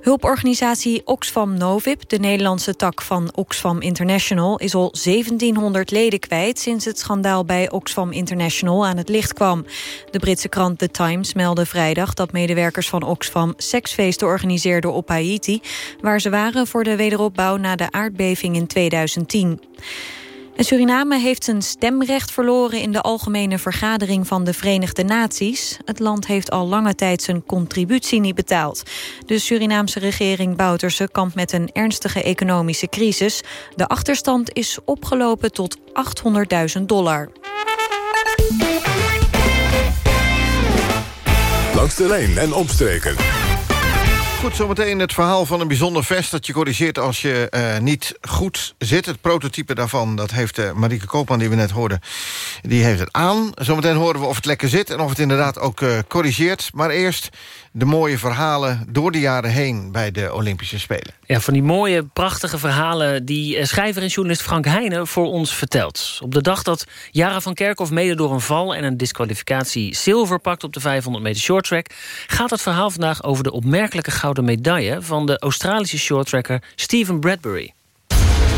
Hulporganisatie Oxfam Novib, de Nederlandse tak van Oxfam International... is al 1700 leden kwijt sinds het schandaal bij Oxfam International aan het licht kwam. De Britse krant The Times meldde vrijdag dat medewerkers van Oxfam... seksfeesten organiseerden op Haiti... waar ze waren voor de wederopbouw na de aardbeving in 2010. En Suriname heeft zijn stemrecht verloren in de Algemene Vergadering van de Verenigde Naties. Het land heeft al lange tijd zijn contributie niet betaald. De Surinaamse regering Bouterse kampt met een ernstige economische crisis. De achterstand is opgelopen tot 800.000 dollar. Langs de lijn en omstreken. Goed, zometeen het verhaal van een bijzonder vest... dat je corrigeert als je uh, niet goed zit. Het prototype daarvan, dat heeft uh, Marieke Koopman, die we net hoorden... die heeft het aan. Zometeen horen we of het lekker zit en of het inderdaad ook uh, corrigeert. Maar eerst de mooie verhalen door de jaren heen... bij de Olympische Spelen. Ja, van die mooie, prachtige verhalen... die schrijver en journalist Frank Heijnen voor ons vertelt. Op de dag dat Jara van Kerkhoff mede door een val... en een disqualificatie zilver pakt op de 500 meter shorttrack... gaat het verhaal vandaag over de opmerkelijke gouden medaille... van de Australische shorttracker Stephen Bradbury.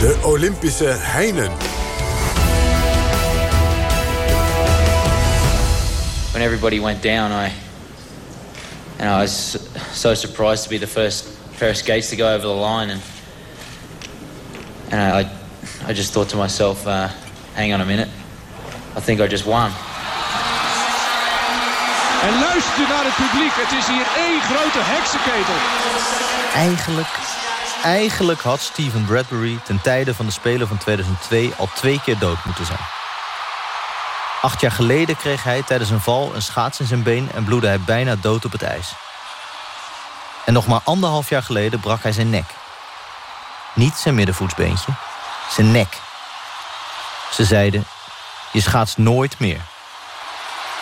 De Olympische Heinen. When everybody went down, I and I was so surprised to be the first pair of skates to go over the line, and and I I just thought to myself, uh, hang on a minute, I think I just won. En luister naar het publiek. Het is hier één grote heksenketel. Eigenlijk, eigenlijk had Steven Bradbury ten tijde van de Spelen van 2002 al twee keer dood moeten zijn. Acht jaar geleden kreeg hij tijdens een val een schaats in zijn been... en bloedde hij bijna dood op het ijs. En nog maar anderhalf jaar geleden brak hij zijn nek. Niet zijn middenvoetsbeentje, zijn nek. Ze zeiden, je schaatst nooit meer.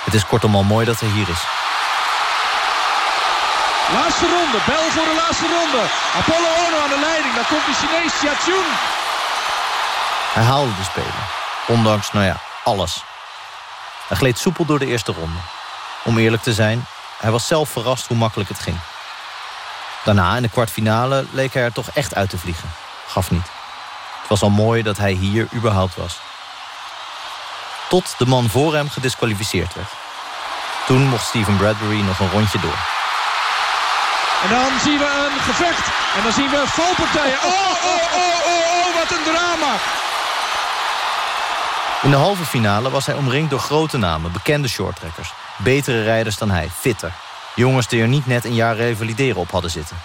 Het is kortom al mooi dat hij hier is. Laatste ronde, bel voor de laatste ronde. Apollo Ono aan de leiding, dan komt de Chinees Xiaochun. Hij haalde de Spelen. Ondanks, nou ja, alles. Hij gleed soepel door de eerste ronde. Om eerlijk te zijn, hij was zelf verrast hoe makkelijk het ging. Daarna, in de kwartfinale, leek hij er toch echt uit te vliegen. Gaf niet. Het was al mooi dat hij hier überhaupt was. Tot de man voor hem gedisqualificeerd werd. Toen mocht Steven Bradbury nog een rondje door. En dan zien we een gevecht. En dan zien we valpartijen. Oh, oh, oh, oh, oh, wat een drama. In de halve finale was hij omringd door grote namen, bekende shorttrekkers. Betere rijders dan hij, fitter. Jongens die er niet net een jaar revalideren op hadden zitten.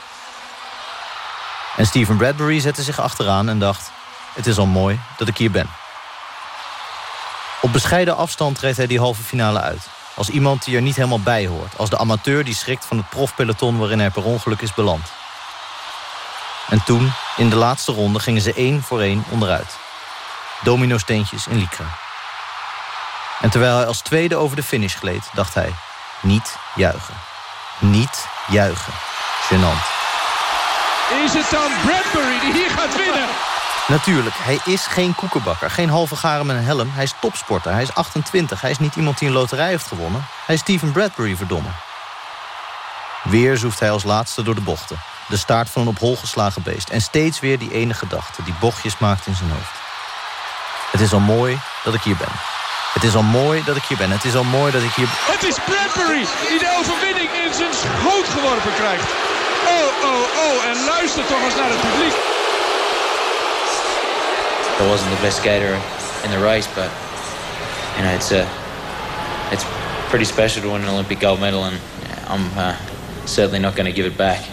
En Steven Bradbury zette zich achteraan en dacht... het is al mooi dat ik hier ben. Op bescheiden afstand reed hij die halve finale uit. Als iemand die er niet helemaal bij hoort. Als de amateur die schrikt van het profpeloton waarin hij per ongeluk is beland. En toen, in de laatste ronde, gingen ze één voor één onderuit. Domino-steentjes in Lycra. En terwijl hij als tweede over de finish gleed, dacht hij... niet juichen. Niet juichen. Genant. Is het dan Bradbury die hier gaat winnen? Natuurlijk, hij is geen koekenbakker. Geen halve garen met een helm. Hij is topsporter. Hij is 28. Hij is niet iemand die een loterij heeft gewonnen. Hij is Steven Bradbury, verdomme. Weer zoeft hij als laatste door de bochten. De staart van een op hol geslagen beest. En steeds weer die ene gedachte die bochtjes maakt in zijn hoofd. Het is al mooi dat ik hier ben. Het is al mooi dat ik hier ben. Het is al mooi dat ik hier... Het is Bradbury die de overwinning in zijn schoot geworpen krijgt. Oh, oh, oh. En luister toch eens naar het publiek. I wasn't the best skater in the race, but you know it's a it's pretty special to win an Olympic gold medal, and I'm uh, certainly not going to give it back.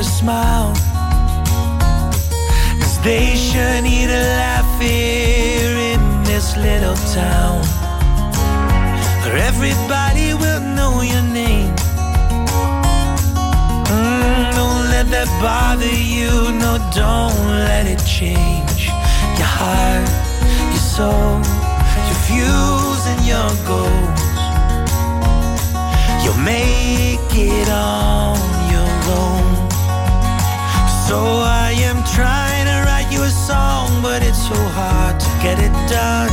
with smile. Cause they sure need a laugh here in this little town. Where everybody will know your name. Mm, don't let that bother you, no, don't let it change your heart, your soul, your views, and your goals. You'll make it on your own. So I am trying to write you a song, but it's so hard to get it done.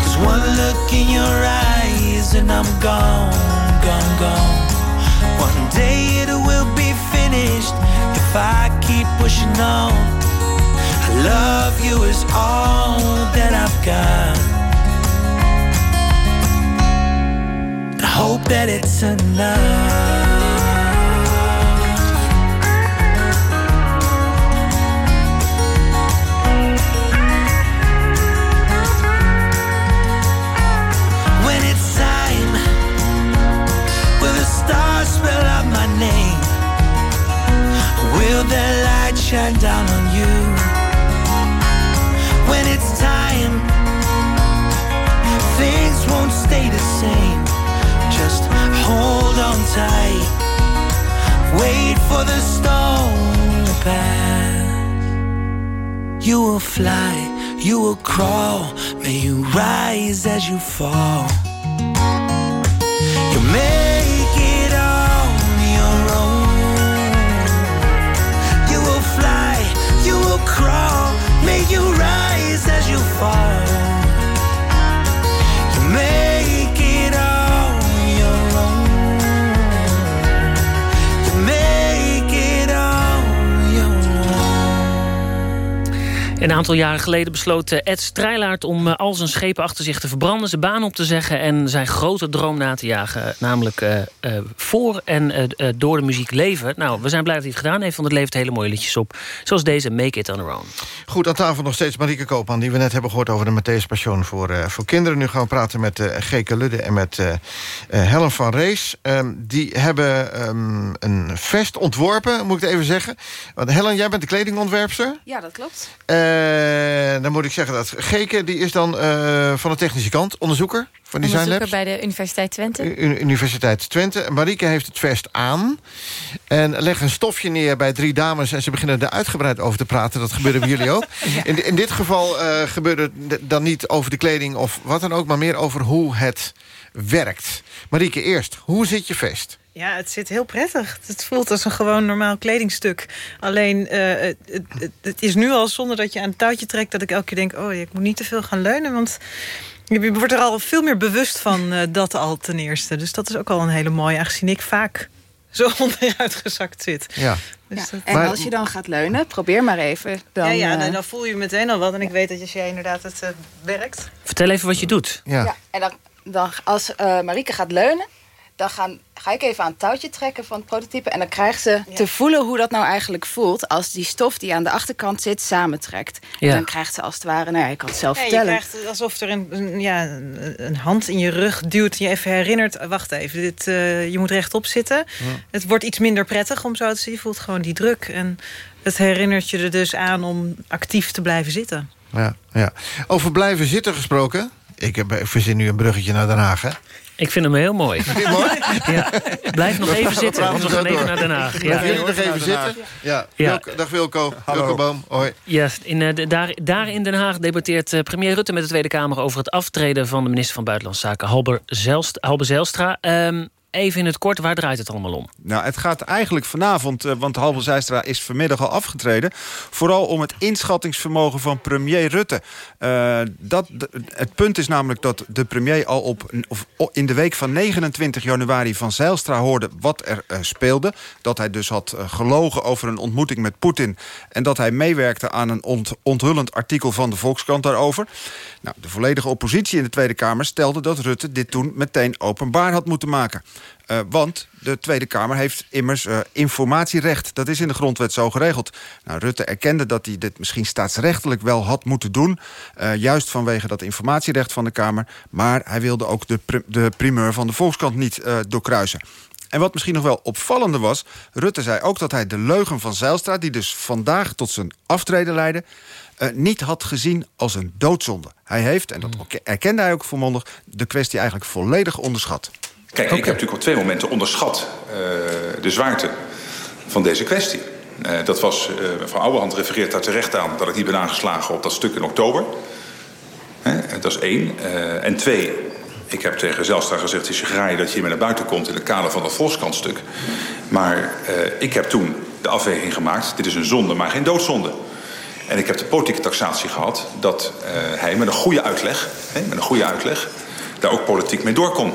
Cause one look in your eyes and I'm gone, gone, gone. One day it will be finished if I keep pushing on. I love you is all that I've got. I hope that it's enough. Hold on tight. Wait for the storm to pass. You will fly, you will crawl. May you rise as you fall. You make it on your own. You will fly, you will crawl. May you rise as you fall. Een aantal jaren geleden besloot eh, Ed Strijlaert om eh, al zijn schepen achter zich te verbranden... zijn baan op te zeggen en zijn grote droom na te jagen. Namelijk eh, eh, voor en door de muziek leven. Nou, we zijn blij dat hij het gedaan heeft, want het levert hele mooie liedjes op. Zoals deze Make It On Our Own. Goed, aan tafel nog steeds Marieke Koopman... die we net hebben gehoord over de Matthäus Passion voor, eh, voor kinderen. Nu gaan we praten met uh, Geke Ludde en met uh, uh, Helen van Rees. Um, die hebben um, een vest ontworpen, moet ik het even zeggen. Want Helen, jij bent de kledingontwerpster. Ja, dat klopt. Uh, dan moet ik zeggen dat Geke die is dan van de technische kant, onderzoeker van Design Onderzoeker bij de Universiteit Twente. U Universiteit Twente. Marieke heeft het vest aan. En leg een stofje neer bij drie dames... en ze beginnen er uitgebreid over te praten. Dat gebeurde bij jullie ook. Ja. In, in, dit geval uh, gebeurde het dan niet over de kleding of wat dan ook... maar meer over hoe het werkt. Marieke, eerst, hoe zit je vest? Ja, het zit heel prettig. Het voelt als een gewoon normaal kledingstuk. Alleen, uh, het, het, het, is nu al zonder dat je aan het touwtje trekt... dat ik elke keer denk, oh, ik moet niet te veel gaan leunen... want je wordt er al veel meer bewust van uh, dat al ten eerste. Dus dat is ook al een hele mooie, aangezien ik vaak zo onderuit gezakt zit. Ja. Dus ja. Dat... En maar... als je dan gaat leunen, probeer maar even. Dan, ja, ja dan, dan voel je meteen al wat. En ik weet dat als jij inderdaad het uh, werkt. Vertel even wat je doet. Ja, ja en dan, dan als uh, Marieke gaat leunen... dan gaan, ga ik even aan het touwtje trekken van het prototype... en dan krijgt ze ja. te voelen hoe dat nou eigenlijk voelt... als die stof die aan de achterkant zit samentrekt. Ja. En dan krijgt ze als het ware... nou ja, ik kan het zelf ja, vertellen. Je krijgt alsof er een, ja, een hand in je rug duwt... je even herinnert, wacht even, dit, uh, je moet rechtop zitten. Ja. Het wordt iets minder prettig om zo te zien. Je voelt gewoon die druk. En het herinnert je er dus aan om actief te blijven zitten. Ja, ja. Over blijven zitten gesproken... Ik, heb, ik verzin nu een bruggetje naar Den Haag, hè? Ik vind hem heel mooi. Vind je mooi? Ja. Blijf nog we even zitten, want we gaan even naar Den Haag. Ja. jullie nog even zitten? Ja. ja. Dag Wilco. Hallo. Wilco Boom. Hoi. Yes, in, uh, de, daar, daar in Den Haag debatteert uh, premier Rutte met de Tweede Kamer... over het aftreden van de minister van Buitenlandse Zaken, Halber, Zelst, Halber Zijlstra. Um, Even in het kort, waar draait het allemaal om? Nou, het gaat eigenlijk vanavond, uh, want Halbe Zijstra is vanmiddag al afgetreden... vooral om het inschattingsvermogen van premier Rutte. Uh, dat, het punt is namelijk dat de premier al op, of in de week van 29 januari... van Zijlstra hoorde wat er uh, speelde. Dat hij dus had gelogen over een ontmoeting met Poetin... en dat hij meewerkte aan een ont, onthullend artikel van de Volkskrant daarover. Nou, de volledige oppositie in de Tweede Kamer stelde dat Rutte dit toen meteen openbaar had moeten maken. Uh, want de Tweede Kamer heeft immers uh, informatierecht. Dat is in de grondwet zo geregeld. Nou, Rutte erkende dat hij dit misschien staatsrechtelijk wel had moeten doen. Uh, juist vanwege dat informatierecht van de Kamer. Maar hij wilde ook de, de primeur van de Volkskrant niet doorkruisen. En wat misschien nog wel opvallender was... Rutte zei ook dat hij de leugen van Zijlstra... die dus vandaag tot zijn aftreden leidde... Uh, niet had gezien als een doodzonde. Hij heeft, en dat erkende hij ook volmondig... de kwestie eigenlijk volledig onderschat. Kijk, okay. ik heb natuurlijk op twee momenten onderschat uh, de zwaarte van deze kwestie. Uh, dat was, uh, mevrouw Ouwehand refereert daar terecht aan... dat ik niet ben aangeslagen op dat stuk in oktober. dat is één. en twee, ik heb tegen Zelstra gezegd... het is je graai dat je hiermee naar buiten komt in het kader van dat Volkskantstuk. Maar ik heb toen de afweging gemaakt... dit is een zonde, maar geen doodzonde. En ik heb de politieke taxatie gehad dat hij met een goede uitleg... met een goede uitleg, daar ook politiek mee door kon.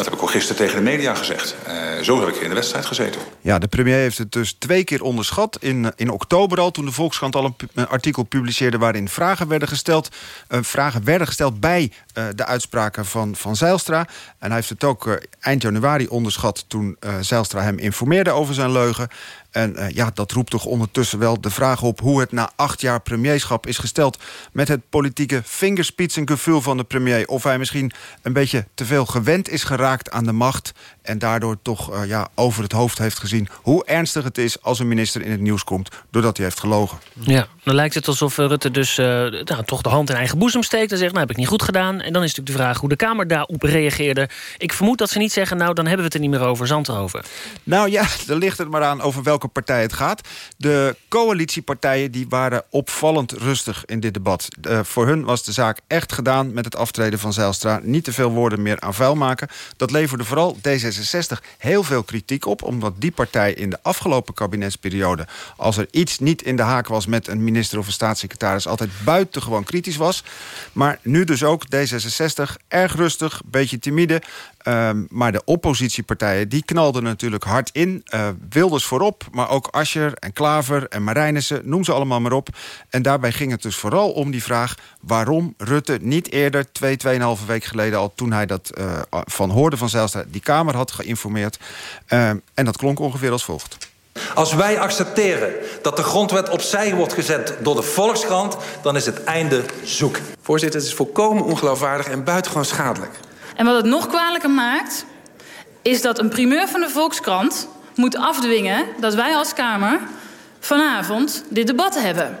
Dat heb ik ook gisteren tegen de media gezegd. Uh, zo heb ik in de wedstrijd gezeten. Ja, de premier heeft het dus twee keer onderschat. In, in oktober al, toen de Volkskrant al een, artikel publiceerde... waarin vragen werden gesteld, uh, vragen werden gesteld bij de uitspraken van, van Zeilstra. En hij heeft het ook eind januari onderschat... toen Zeilstra hem informeerde over zijn leugen. En uh, ja, dat roept toch ondertussen wel de vraag op... hoe het na acht jaar premierschap is gesteld... met het politieke vingerspitsengevoel van de premier. Of hij misschien een beetje te veel gewend is geraakt aan de macht... en daardoor toch uh, ja, over het hoofd heeft gezien... hoe ernstig het is als een minister in het nieuws komt... doordat hij heeft gelogen. Ja, dan lijkt het alsof Rutte dus uh, nou, toch de hand in eigen boezem steekt... en zegt, nou heb ik niet goed gedaan. En dan is natuurlijk de vraag hoe de Kamer daarop reageerde. Ik vermoed dat ze niet zeggen, nou dan hebben we het er niet meer over. Zandhoven. Nou ja, er ligt het maar aan over welke partij het gaat. De coalitiepartijen die waren opvallend rustig in dit debat. Uh, voor hun was de zaak echt gedaan met het aftreden van Zijlstra. Niet te veel woorden meer aan vuil maken. Dat leverde vooral D66 heel veel kritiek op... omdat die partij in de afgelopen kabinetsperiode... als er iets niet in de haak was met een minister of een staatssecretaris... altijd buitengewoon kritisch was. Maar nu dus ook D66 erg rustig, beetje timide... Um, maar de oppositiepartijen die knalden natuurlijk hard in. Uh, Wilders voorop, maar ook Ascher en Klaver en Marijnissen, noem ze allemaal maar op. En daarbij ging het dus vooral om die vraag... waarom Rutte niet eerder, twee, tweeënhalve week geleden al... toen hij dat uh, van hoorde van Zijlstra, die Kamer had geïnformeerd. Uh, en dat klonk ongeveer als volgt. Als wij accepteren dat de grondwet opzij wordt gezet door de Volkskrant... dan is het einde zoek. Voorzitter, het is volkomen ongeloofwaardig en buitengewoon schadelijk. En wat het nog kwalijker maakt... is dat een primeur van de Volkskrant moet afdwingen... dat wij als Kamer vanavond dit debat hebben.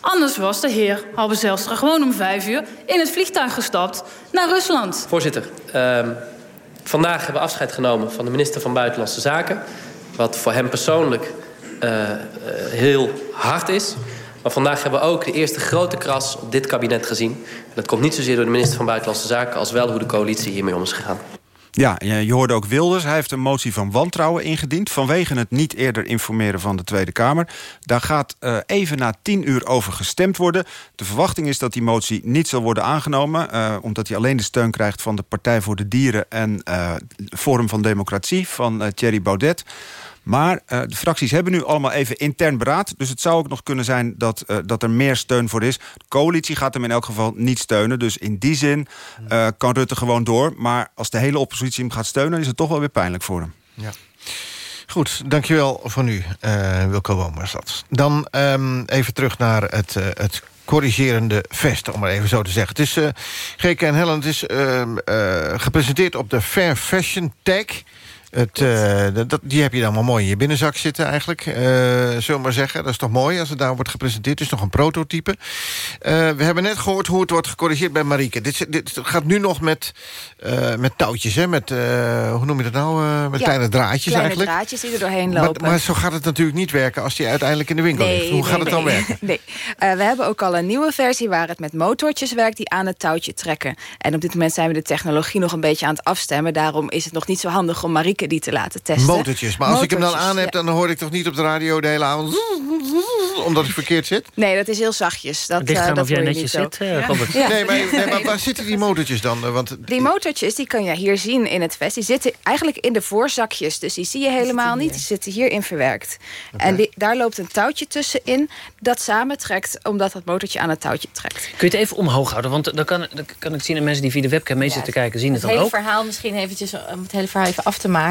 Anders was de heer Halbe gewoon om vijf uur... in het vliegtuig gestapt naar Rusland. Voorzitter, uh, vandaag hebben we afscheid genomen... van de minister van Buitenlandse Zaken... wat voor hem persoonlijk uh, heel hard is... Maar vandaag hebben we ook de eerste grote kras op dit kabinet gezien. Dat komt niet zozeer door de minister van Buitenlandse Zaken... als wel hoe de coalitie hiermee om is gegaan. Ja, je hoorde ook Wilders. Hij heeft een motie van wantrouwen ingediend... vanwege het niet eerder informeren van de Tweede Kamer. Daar gaat uh, even na tien uur over gestemd worden. De verwachting is dat die motie niet zal worden aangenomen... Uh, omdat hij alleen de steun krijgt van de Partij voor de Dieren... en uh, Forum van Democratie van Thierry Baudet... Maar uh, de fracties hebben nu allemaal even intern beraad. Dus het zou ook nog kunnen zijn dat, uh, dat er meer steun voor is. De coalitie gaat hem in elk geval niet steunen. Dus in die zin uh, kan Rutte gewoon door. Maar als de hele oppositie hem gaat steunen... is het toch wel weer pijnlijk voor hem. Ja. Goed, dankjewel voor nu, Wilco Womers dat. Dan um, even terug naar het, het corrigerende vest, om maar even zo te zeggen. Het is, GK en Helen, het is uh, gepresenteerd op de Fair Fashion Tag... Het, uh, dat, die heb je dan wel mooi in je binnenzak zitten eigenlijk. Uh, zullen we maar zeggen. Dat is toch mooi als het daar wordt gepresenteerd. Het is nog een prototype. Uh, we hebben net gehoord hoe het wordt gecorrigeerd bij Marieke. Dit, dit gaat nu nog met, met touwtjes. Hè? Met, hoe noem je dat nou? met ja, kleine draadjes kleine eigenlijk. draadjes die er doorheen lopen. Maar, maar, zo gaat het natuurlijk niet werken als die uiteindelijk in de winkel nee, ligt. Hoe nee, gaat het dan werken? nee. we hebben ook al een nieuwe versie waar het met motortjes werkt... die aan het touwtje trekken. En op dit moment zijn we de technologie nog een beetje aan het afstemmen. Daarom is het nog niet zo handig om Marieke Die te laten testen. Motortjes. Maar als ik hem dan aan heb, ja. dan hoor ik toch niet op de radio de hele avond... omdat ik verkeerd zit? Nee, dat is heel zachtjes. Dat, Het eh, eraan dat of jij hoor je netjes zit, eh, Robert. Ja. Nee, maar, nee, maar waar zitten die motortjes dan? Eh, Want Die motortjes die kan je hier zien in het vest. Die zitten eigenlijk in de voorzakjes. Dus die zie je helemaal niet. Die zitten hierin verwerkt. En die, daar loopt een touwtje tussenin dat samentrekt... omdat dat motortje aan het touwtje trekt. Kun je het even omhoog houden? Want dan kan, dan kan ik zien... en mensen die via de webcam mee zitten kijken... zien het Het dan hele ook. verhaal misschien eventjes, om het hele verhaal even af te maken.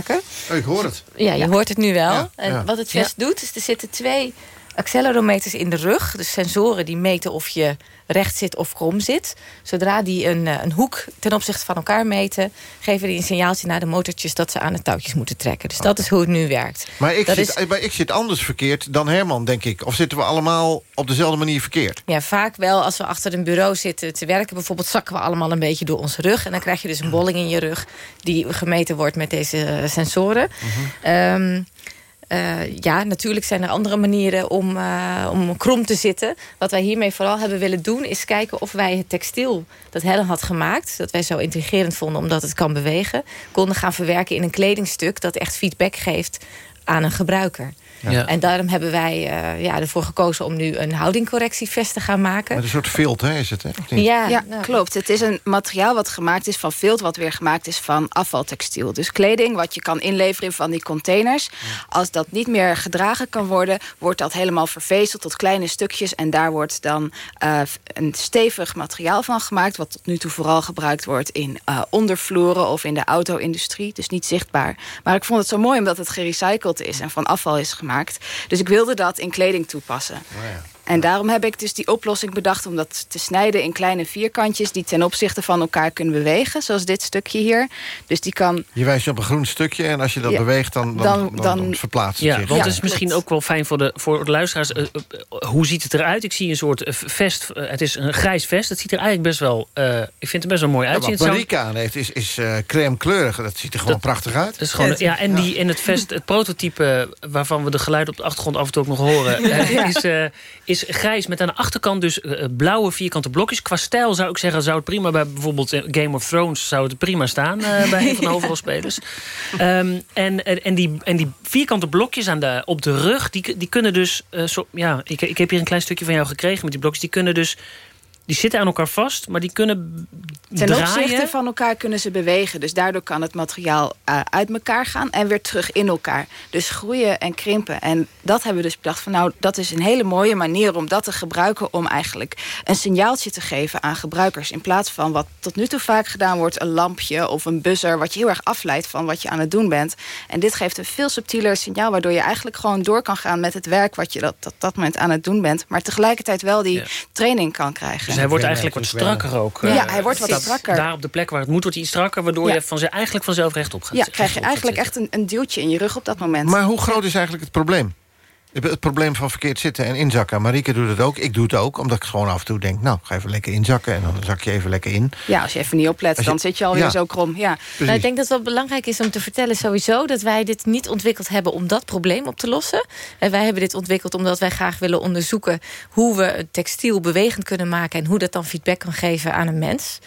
Oh, ik hoor het. Ja, je hoort het nu wel. En wat het vest doet, is er zitten twee accelerometers in de rug. Dus sensoren die meten of je recht zit of krom zit. Zodra die een, eh, een hoek ten opzichte van elkaar meten... geven die een signaaltje naar de motortjes dat ze aan de touwtjes moeten trekken. Dus dat is hoe het nu werkt. Maar ik, dat zit, is, maar ik zit anders verkeerd dan Herman, denk ik. Of zitten we allemaal op dezelfde manier verkeerd? ja, vaak wel als we achter een bureau zitten te werken... bijvoorbeeld zakken we allemaal een beetje door onze rug... en dan krijg je dus een bolling in je rug... die gemeten wordt met deze eh, sensoren. Ehm, eh, ja, natuurlijk zijn er andere manieren om, eh, om krom te zitten. Wat wij hiermee vooral hebben willen doen... is kijken of wij het textiel dat Helen had gemaakt... dat wij zo intrigerend vonden omdat het kan bewegen... konden gaan verwerken in een kledingstuk... dat echt feedback geeft aan een gebruiker. Ja. En daarom hebben wij eh, ja, ervoor gekozen om nu een houdingcorrectievest te gaan maken. Met een soort vilt, hè, is het, hè? Ja, nou. klopt. Het is een materiaal wat gemaakt is van vilt... wat weer gemaakt is van afvaltextiel. Dus kleding wat je kan inleveren van die containers. Als dat niet meer gedragen kan worden... wordt dat helemaal vervezeld tot kleine stukjes... en daar wordt dan eh, een stevig materiaal van gemaakt... wat tot nu toe vooral gebruikt wordt in eh, ondervloeren... of in de auto-industrie, dus niet zichtbaar. Maar ik vond het zo mooi omdat het gerecycled is... en van afval is gemaakt. Dus ik wilde dat in kleding toepassen. En daarom heb ik dus die oplossing bedacht om dat te snijden in kleine vierkantjes die ten opzichte van elkaar kunnen bewegen, zoals dit stukje hier. Dus die kan. Je wijst op een groen stukje en als je dat Ja. beweegt, dan, dan, Dan- dan, dan- dan verplaatst het Ja, zich. want het is misschien ook wel fijn voor de, voor de luisteraars. eh, eh, hoe ziet het eruit? Ik zie een soort eh, vest. het is een grijs vest. Het ziet er eigenlijk best wel... eh, ik vind het best wel mooi Ja, uitzien. wat Marieke aan heeft, is, is eh, crème kleurig. Dat ziet er gewoon prachtig uit. Dat is gewoon, ja, en die in het vest, het prototype waarvan we de geluiden op de achtergrond af en toe ook nog horen, Ja. is, eh, is grijs met aan de achterkant dus eh, blauwe vierkante blokjes. Qua stijl zou ik zeggen, zou het prima bij bijvoorbeeld eh, Game of Thrones zou het prima staan eh, bij een van de hoofdrolspelers. Ehm, en, en, en, die, en die vierkante blokjes aan de, op de rug, die, die kunnen dus, eh, zo, ja, ik, ik heb hier een klein stukje van jou gekregen met die blokjes, die kunnen dus, die zitten aan elkaar vast, maar die kunnen Ten draaien. opzichte van elkaar kunnen ze bewegen. Dus daardoor kan het materiaal eh, uit elkaar gaan en weer terug in elkaar. Dus groeien en krimpen. En dat hebben we dus bedacht van nou, dat is een hele mooie manier om dat te gebruiken om eigenlijk een signaaltje te geven aan gebruikers. In plaats van wat tot nu toe vaak gedaan wordt, een lampje of een buzzer, wat je heel erg afleidt van wat je aan het doen bent. En dit geeft een veel subtieler signaal, waardoor je eigenlijk gewoon door kan gaan met het werk wat je dat, dat, dat moment aan het doen bent. Maar tegelijkertijd wel die training kan krijgen. Dus hij wordt eigenlijk wat strakker ook. Ja, eh, hij wordt wat staat strakker. Daar op de plek waar het moet, wordt hij iets strakker... waardoor Ja. je van, eigenlijk vanzelf rechtop gaat Ja, krijg je eigenlijk echt een, een duwtje in je rug op dat moment. Maar hoe groot is eigenlijk het probleem? Het probleem van verkeerd zitten en inzakken. Marieke doet het ook, ik doe het ook. Omdat ik gewoon af en toe denk, nou, ga even lekker inzakken... en dan zak je even lekker in. Ja, als je even niet oplet, je- dan zit je alweer Ja. zo krom. Ja. Nou, ik denk dat het wel belangrijk is om te vertellen sowieso... dat wij dit niet ontwikkeld hebben om dat probleem op te lossen. En wij hebben dit ontwikkeld omdat wij graag willen onderzoeken... hoe we het textiel bewegend kunnen maken... en hoe dat dan feedback kan geven aan een mens.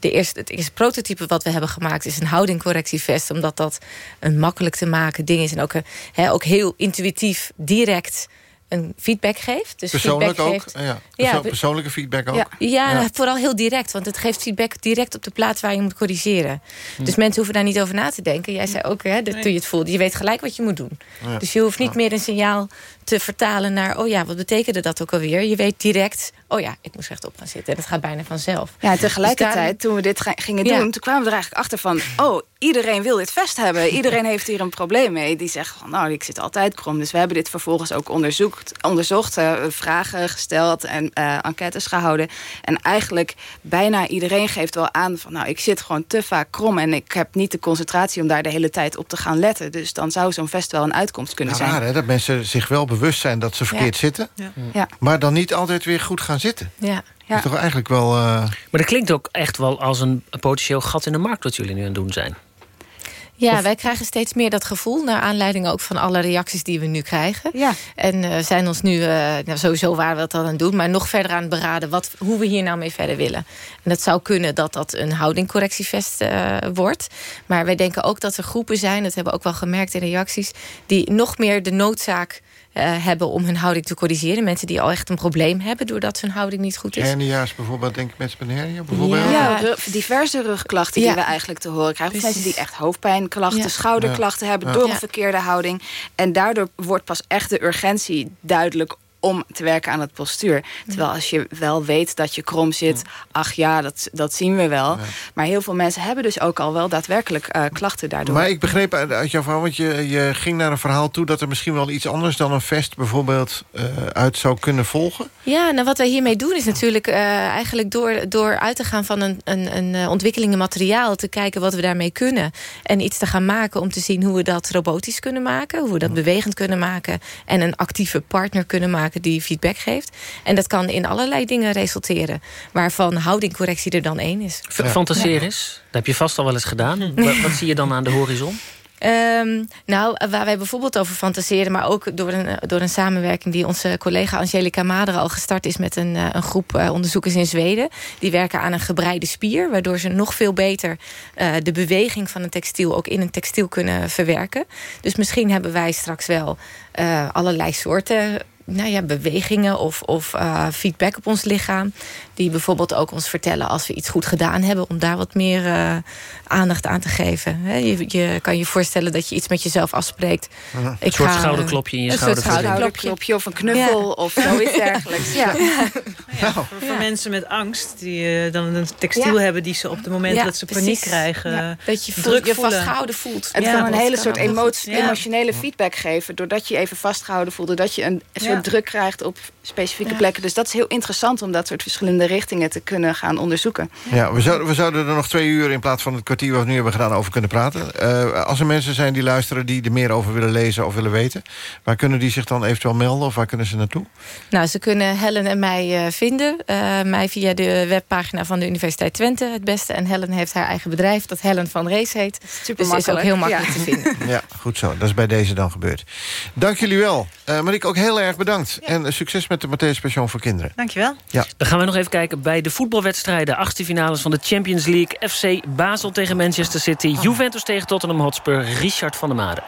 De eerste, het eerste prototype wat we hebben gemaakt is een houdingcorrectievest... omdat dat een makkelijk te maken ding is... en ook, een, hè, ook heel intuïtief, direct een feedback geeft. Dus Persoonlijk feedback ook? geeft- Ja. Persoonlijke feedback ook? ja, ja, vooral heel direct. Want het geeft feedback direct op de plaats waar je moet corrigeren. Hm. Dus mensen hoeven daar niet over na te denken. Jij zei ook, hè, dat toen je het voelde. Je weet gelijk wat je moet doen. Ja. Dus je hoeft niet meer een signaal te vertalen naar... oh ja, wat betekende dat ook alweer? Je weet direct, oh ja, ik moest rechtop gaan zitten. En dat gaat bijna vanzelf. Ja, en tegelijkertijd, Dus daarom- toen we dit gingen Ja. doen... toen kwamen we er eigenlijk achter van... oh, iedereen wil dit vest hebben. Iedereen heeft hier een probleem mee. Die zegt van, nou, ik zit altijd krom. Dus we hebben dit vervolgens ook onderzoekt, onderzocht... eh, vragen gesteld en eh, enquêtes gehouden. En eigenlijk bijna iedereen geeft wel aan van... nou, ik zit gewoon te vaak krom... en ik heb niet de concentratie om daar de hele tijd op te gaan letten. Dus dan zou zo'n vest wel een uitkomst kunnen Nou, zijn. raar hè, dat mensen zich wel bewust zijn dat ze verkeerd Ja. zitten... Ja. maar dan niet altijd weer goed gaan zitten. Ja. Dat is toch eigenlijk wel... eh, Maar dat klinkt ook echt wel als een, potentieel gat in de markt... wat jullie nu aan het doen zijn. Ja, wij krijgen steeds meer dat gevoel... naar aanleiding ook van alle reacties die we nu krijgen. Ja. En uh, zijn ons nu, uh, nou, sowieso waar we dat al aan doen... maar nog verder aan het beraden wat, hoe we hier nou mee verder willen. En het zou kunnen dat dat een houdingcorrectievest uh, wordt. Maar wij denken ook dat er groepen zijn... dat hebben we ook wel gemerkt in reacties... die nog meer de noodzaak uh, hebben om hun houding te corrigeren. Mensen die al echt een probleem hebben doordat hun houding niet goed is. Hernia's bijvoorbeeld, denk ik mensen met een hernia bijvoorbeeld? Ja, ja diverse rugklachten die we eigenlijk te horen krijgen. Precies. Mensen die echt hoofdpijnklachten, ja. schouderklachten hebben door een verkeerde houding. En daardoor wordt pas echt de urgentie duidelijk om te werken aan het postuur. Terwijl als je wel weet dat je krom zit... ach ja, dat, dat zien we wel. Ja. Maar heel veel mensen hebben dus ook al wel daadwerkelijk uh, klachten daardoor. Maar ik begreep uit jouw verhaal, want je, je ging naar een verhaal toe... dat er misschien wel iets anders dan een vest bijvoorbeeld uh, uit zou kunnen volgen? Ja, nou wat wij hiermee doen is natuurlijk uh, eigenlijk door, door uit te gaan van een, een, een ontwikkeling in materiaal... te kijken wat we daarmee kunnen. En iets te gaan maken om te zien hoe we dat robotisch kunnen maken. Hoe we dat bewegend kunnen maken. En een actieve partner kunnen maken die feedback geeft. En dat kan in allerlei dingen resulteren. Waarvan houdingcorrectie er dan één is. Ja. Fantaseer eens. Dat heb je vast al wel eens gedaan. wat, wat zie je dan aan de horizon? Um, nou, waar wij bijvoorbeeld over fantaseren... maar ook door een, door een samenwerking die onze collega Angelica Maderen al gestart is... met een, een groep uh, onderzoekers in Zweden. Die werken aan een gebreide spier... waardoor ze nog veel beter uh, de beweging van een textiel... ook in een textiel kunnen verwerken. Dus misschien hebben wij straks wel uh, allerlei soorten nou ja, bewegingen of, of uh, feedback op ons lichaam. Die bijvoorbeeld ook ons vertellen als we iets goed gedaan hebben... om daar wat meer uh, aandacht aan te geven. He, je, je, kan je voorstellen dat je iets met jezelf afspreekt. Uh. Ik een soort ga, schouderklopje in je een schouder. Een soort schouderklopje of een knuffel ja. of zoiets dergelijks. Ja. Ja. Ja, voor, voor mensen met angst die uh, dan een textiel hebben... die ze op het moment dat ze paniek precies. krijgen Dat je druk je vastgehouden voelt. Het kan een hele soort emo emotionele feedback geven... doordat je even vastgehouden voelde. Dat je een druk krijgt op specifieke plekken. Dus dat is heel interessant om dat soort verschillende richtingen te kunnen gaan onderzoeken. Ja, we zouden, we zouden er nog twee uur in plaats van het kwartier wat we nu hebben gedaan over kunnen praten. Uh, als er mensen zijn die luisteren die er meer over willen lezen of willen weten, waar kunnen die zich dan eventueel melden of waar kunnen ze naartoe? Nou, ze kunnen Helen en mij uh, vinden. Uh, mij via de webpagina van de Universiteit Twente het beste. En Helen heeft haar eigen bedrijf dat Helen van Race heet. Super dus is ook heel makkelijk ja. te vinden. Ja, goed zo. Dat is bij deze dan gebeurd. Dank jullie wel. Uh, Marieke, ook heel erg bedankt. Ja. En succes met de Matthäus Passion voor kinderen. Dankjewel. Ja. Dan gaan we nog even kijken bij de voetbalwedstrijden. Achtste finales van de Champions League. FC Basel tegen Manchester City. Juventus tegen Tottenham Hotspur. Richard van der Made.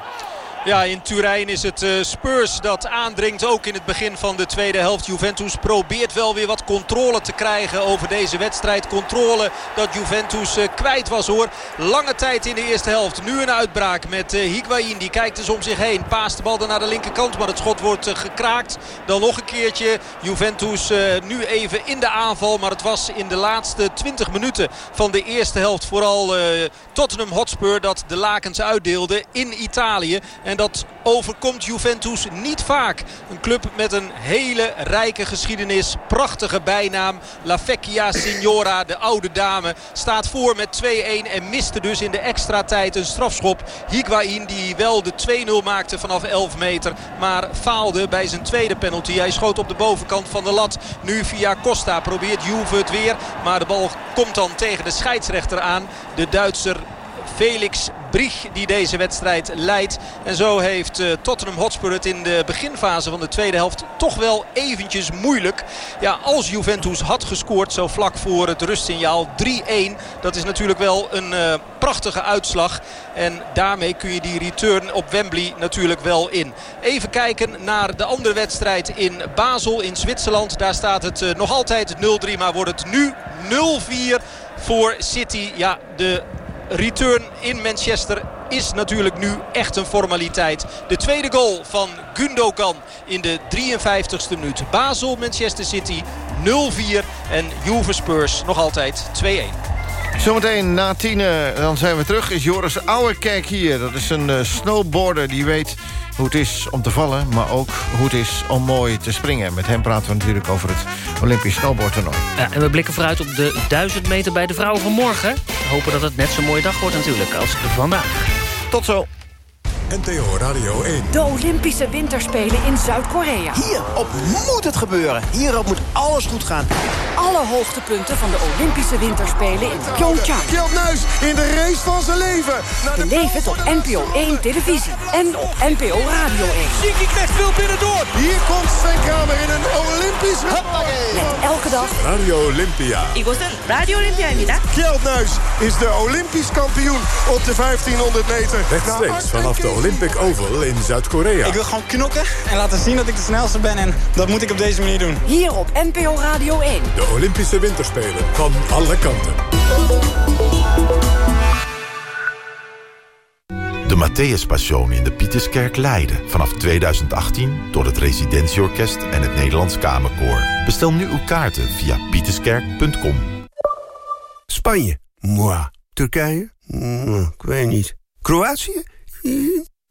Ja, in Turijn is het uh, Spurs dat aandringt. Ook in het begin van de tweede helft. Juventus probeert wel weer wat controle te krijgen over deze wedstrijd. Controle dat Juventus uh, kwijt was hoor. Lange tijd in de eerste helft. Nu een uitbraak met uh, Higuain. Die kijkt dus om zich heen. Paast de bal dan naar de linkerkant. Maar het schot wordt gekraakt. Dan nog een keertje. Juventus nu even in de aanval. Maar het was in de laatste 20 minuten van de eerste helft. Vooral Tottenham Hotspur dat de lakens uitdeelde in Italië. En en dat overkomt Juventus niet vaak. Een club met een hele rijke geschiedenis. Prachtige bijnaam. La Vecchia Signora, de oude dame, staat voor met 2-1. En miste dus in de extra tijd een strafschop. Higuain die wel de 2-0 maakte vanaf 11 meter. Maar faalde bij zijn tweede penalty. Hij schoot op de bovenkant van de lat. Nu via Costa probeert Juve het weer. Maar de bal komt dan tegen de scheidsrechter aan. De Duitser Felix Brieg die deze wedstrijd leidt. En zo heeft uh, Tottenham Hotspur het in de beginfase van de tweede helft toch wel eventjes moeilijk. Ja, als Juventus had gescoord zo vlak voor het rustsignaal 3-1. Dat is natuurlijk wel een uh, prachtige uitslag. En daarmee kun je die return op Wembley natuurlijk wel in. Even kijken naar de andere wedstrijd in Basel in Zwitserland. Daar staat het uh, nog altijd 0-3 maar wordt het nu 0-4 voor City. Ja, de return in Manchester is natuurlijk nu echt een formaliteit. De tweede goal van Gundogan in de 53ste minuut. Basel, Manchester City 0-4 en Juve Spurs nog altijd 2-1. Zometeen na tienen, dan zijn we terug, is Joris Ouwerkerk hier. Dat is een uh, snowboarder die weet hoe het is om te vallen... maar ook hoe het is om mooi te springen. Met hem praten we natuurlijk over het Olympisch snowboardtoernooi. Ja, en we blikken vooruit op de 1000 meter bij de vrouwen van morgen. We hopen dat het net zo'n mooie dag wordt natuurlijk als vandaag. Tot zo. NTO Radio 1. De Olympische Winterspelen in Zuid-Korea. Hierop moet het gebeuren. Hierop moet alles goed gaan. Alle hoogtepunten van de Olympische Winterspelen in Pyeongchang. Kjeld Nuis in de race van zijn leven. Beleef het op NPO 1 televisie en op NPO Radio 1. Shinky krijgt veel binnendoor. Hier komt Sven Kramer in een Olympisch... Met elke dag... Radio Olympia. 이곳은 Radio Olympia입니다. Kjeld Nuis is de Olympisch kampioen op de 1500 meter. Rechtstreeks vanaf de Olympic Oval in Zuid-Korea. Ik wil gewoon knokken en laten zien dat ik de snelste ben. En dat moet ik op deze manier doen. Hier op NPO Radio 1. De Olympische Winterspelen van alle kanten. De Matthäus Passion in de Pieterskerk Leiden. Vanaf 2018 door het Residentieorkest en het Nederlands Kamerkoor. Bestel nu uw kaarten via pieterskerk.com. Spanje? Moi. Turkije? Mm, ik weet niet. Kroatië?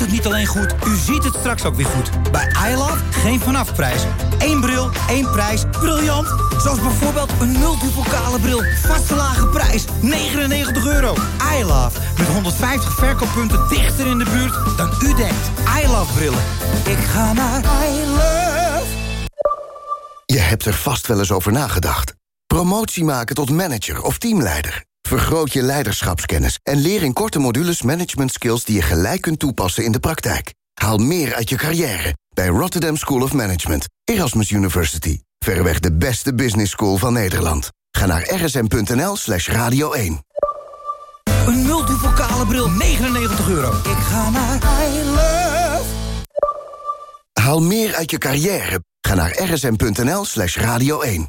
Het niet alleen goed, u ziet het straks ook weer goed. Bij iLove geen vanafprijs. Eén bril, één prijs. Briljant! Zoals bijvoorbeeld een multipokale bril. Vaste lage prijs, 99 euro. iLove, met 150 verkooppunten dichter in de buurt dan u denkt. iLove brillen. Ik ga naar iLove. Je hebt er vast wel eens over nagedacht. Promotie maken tot manager of teamleider. Vergroot je leiderschapskennis en leer in korte modules management skills die je gelijk kunt toepassen in de praktijk. Haal meer uit je carrière bij Rotterdam School of Management, Erasmus University. Verreweg de beste business school van Nederland. Ga naar rsm.nl slash radio 1. Een multipokale bril, 99 euro. Ik ga naar. Haal meer uit je carrière. Ga naar rsm.nl slash radio 1.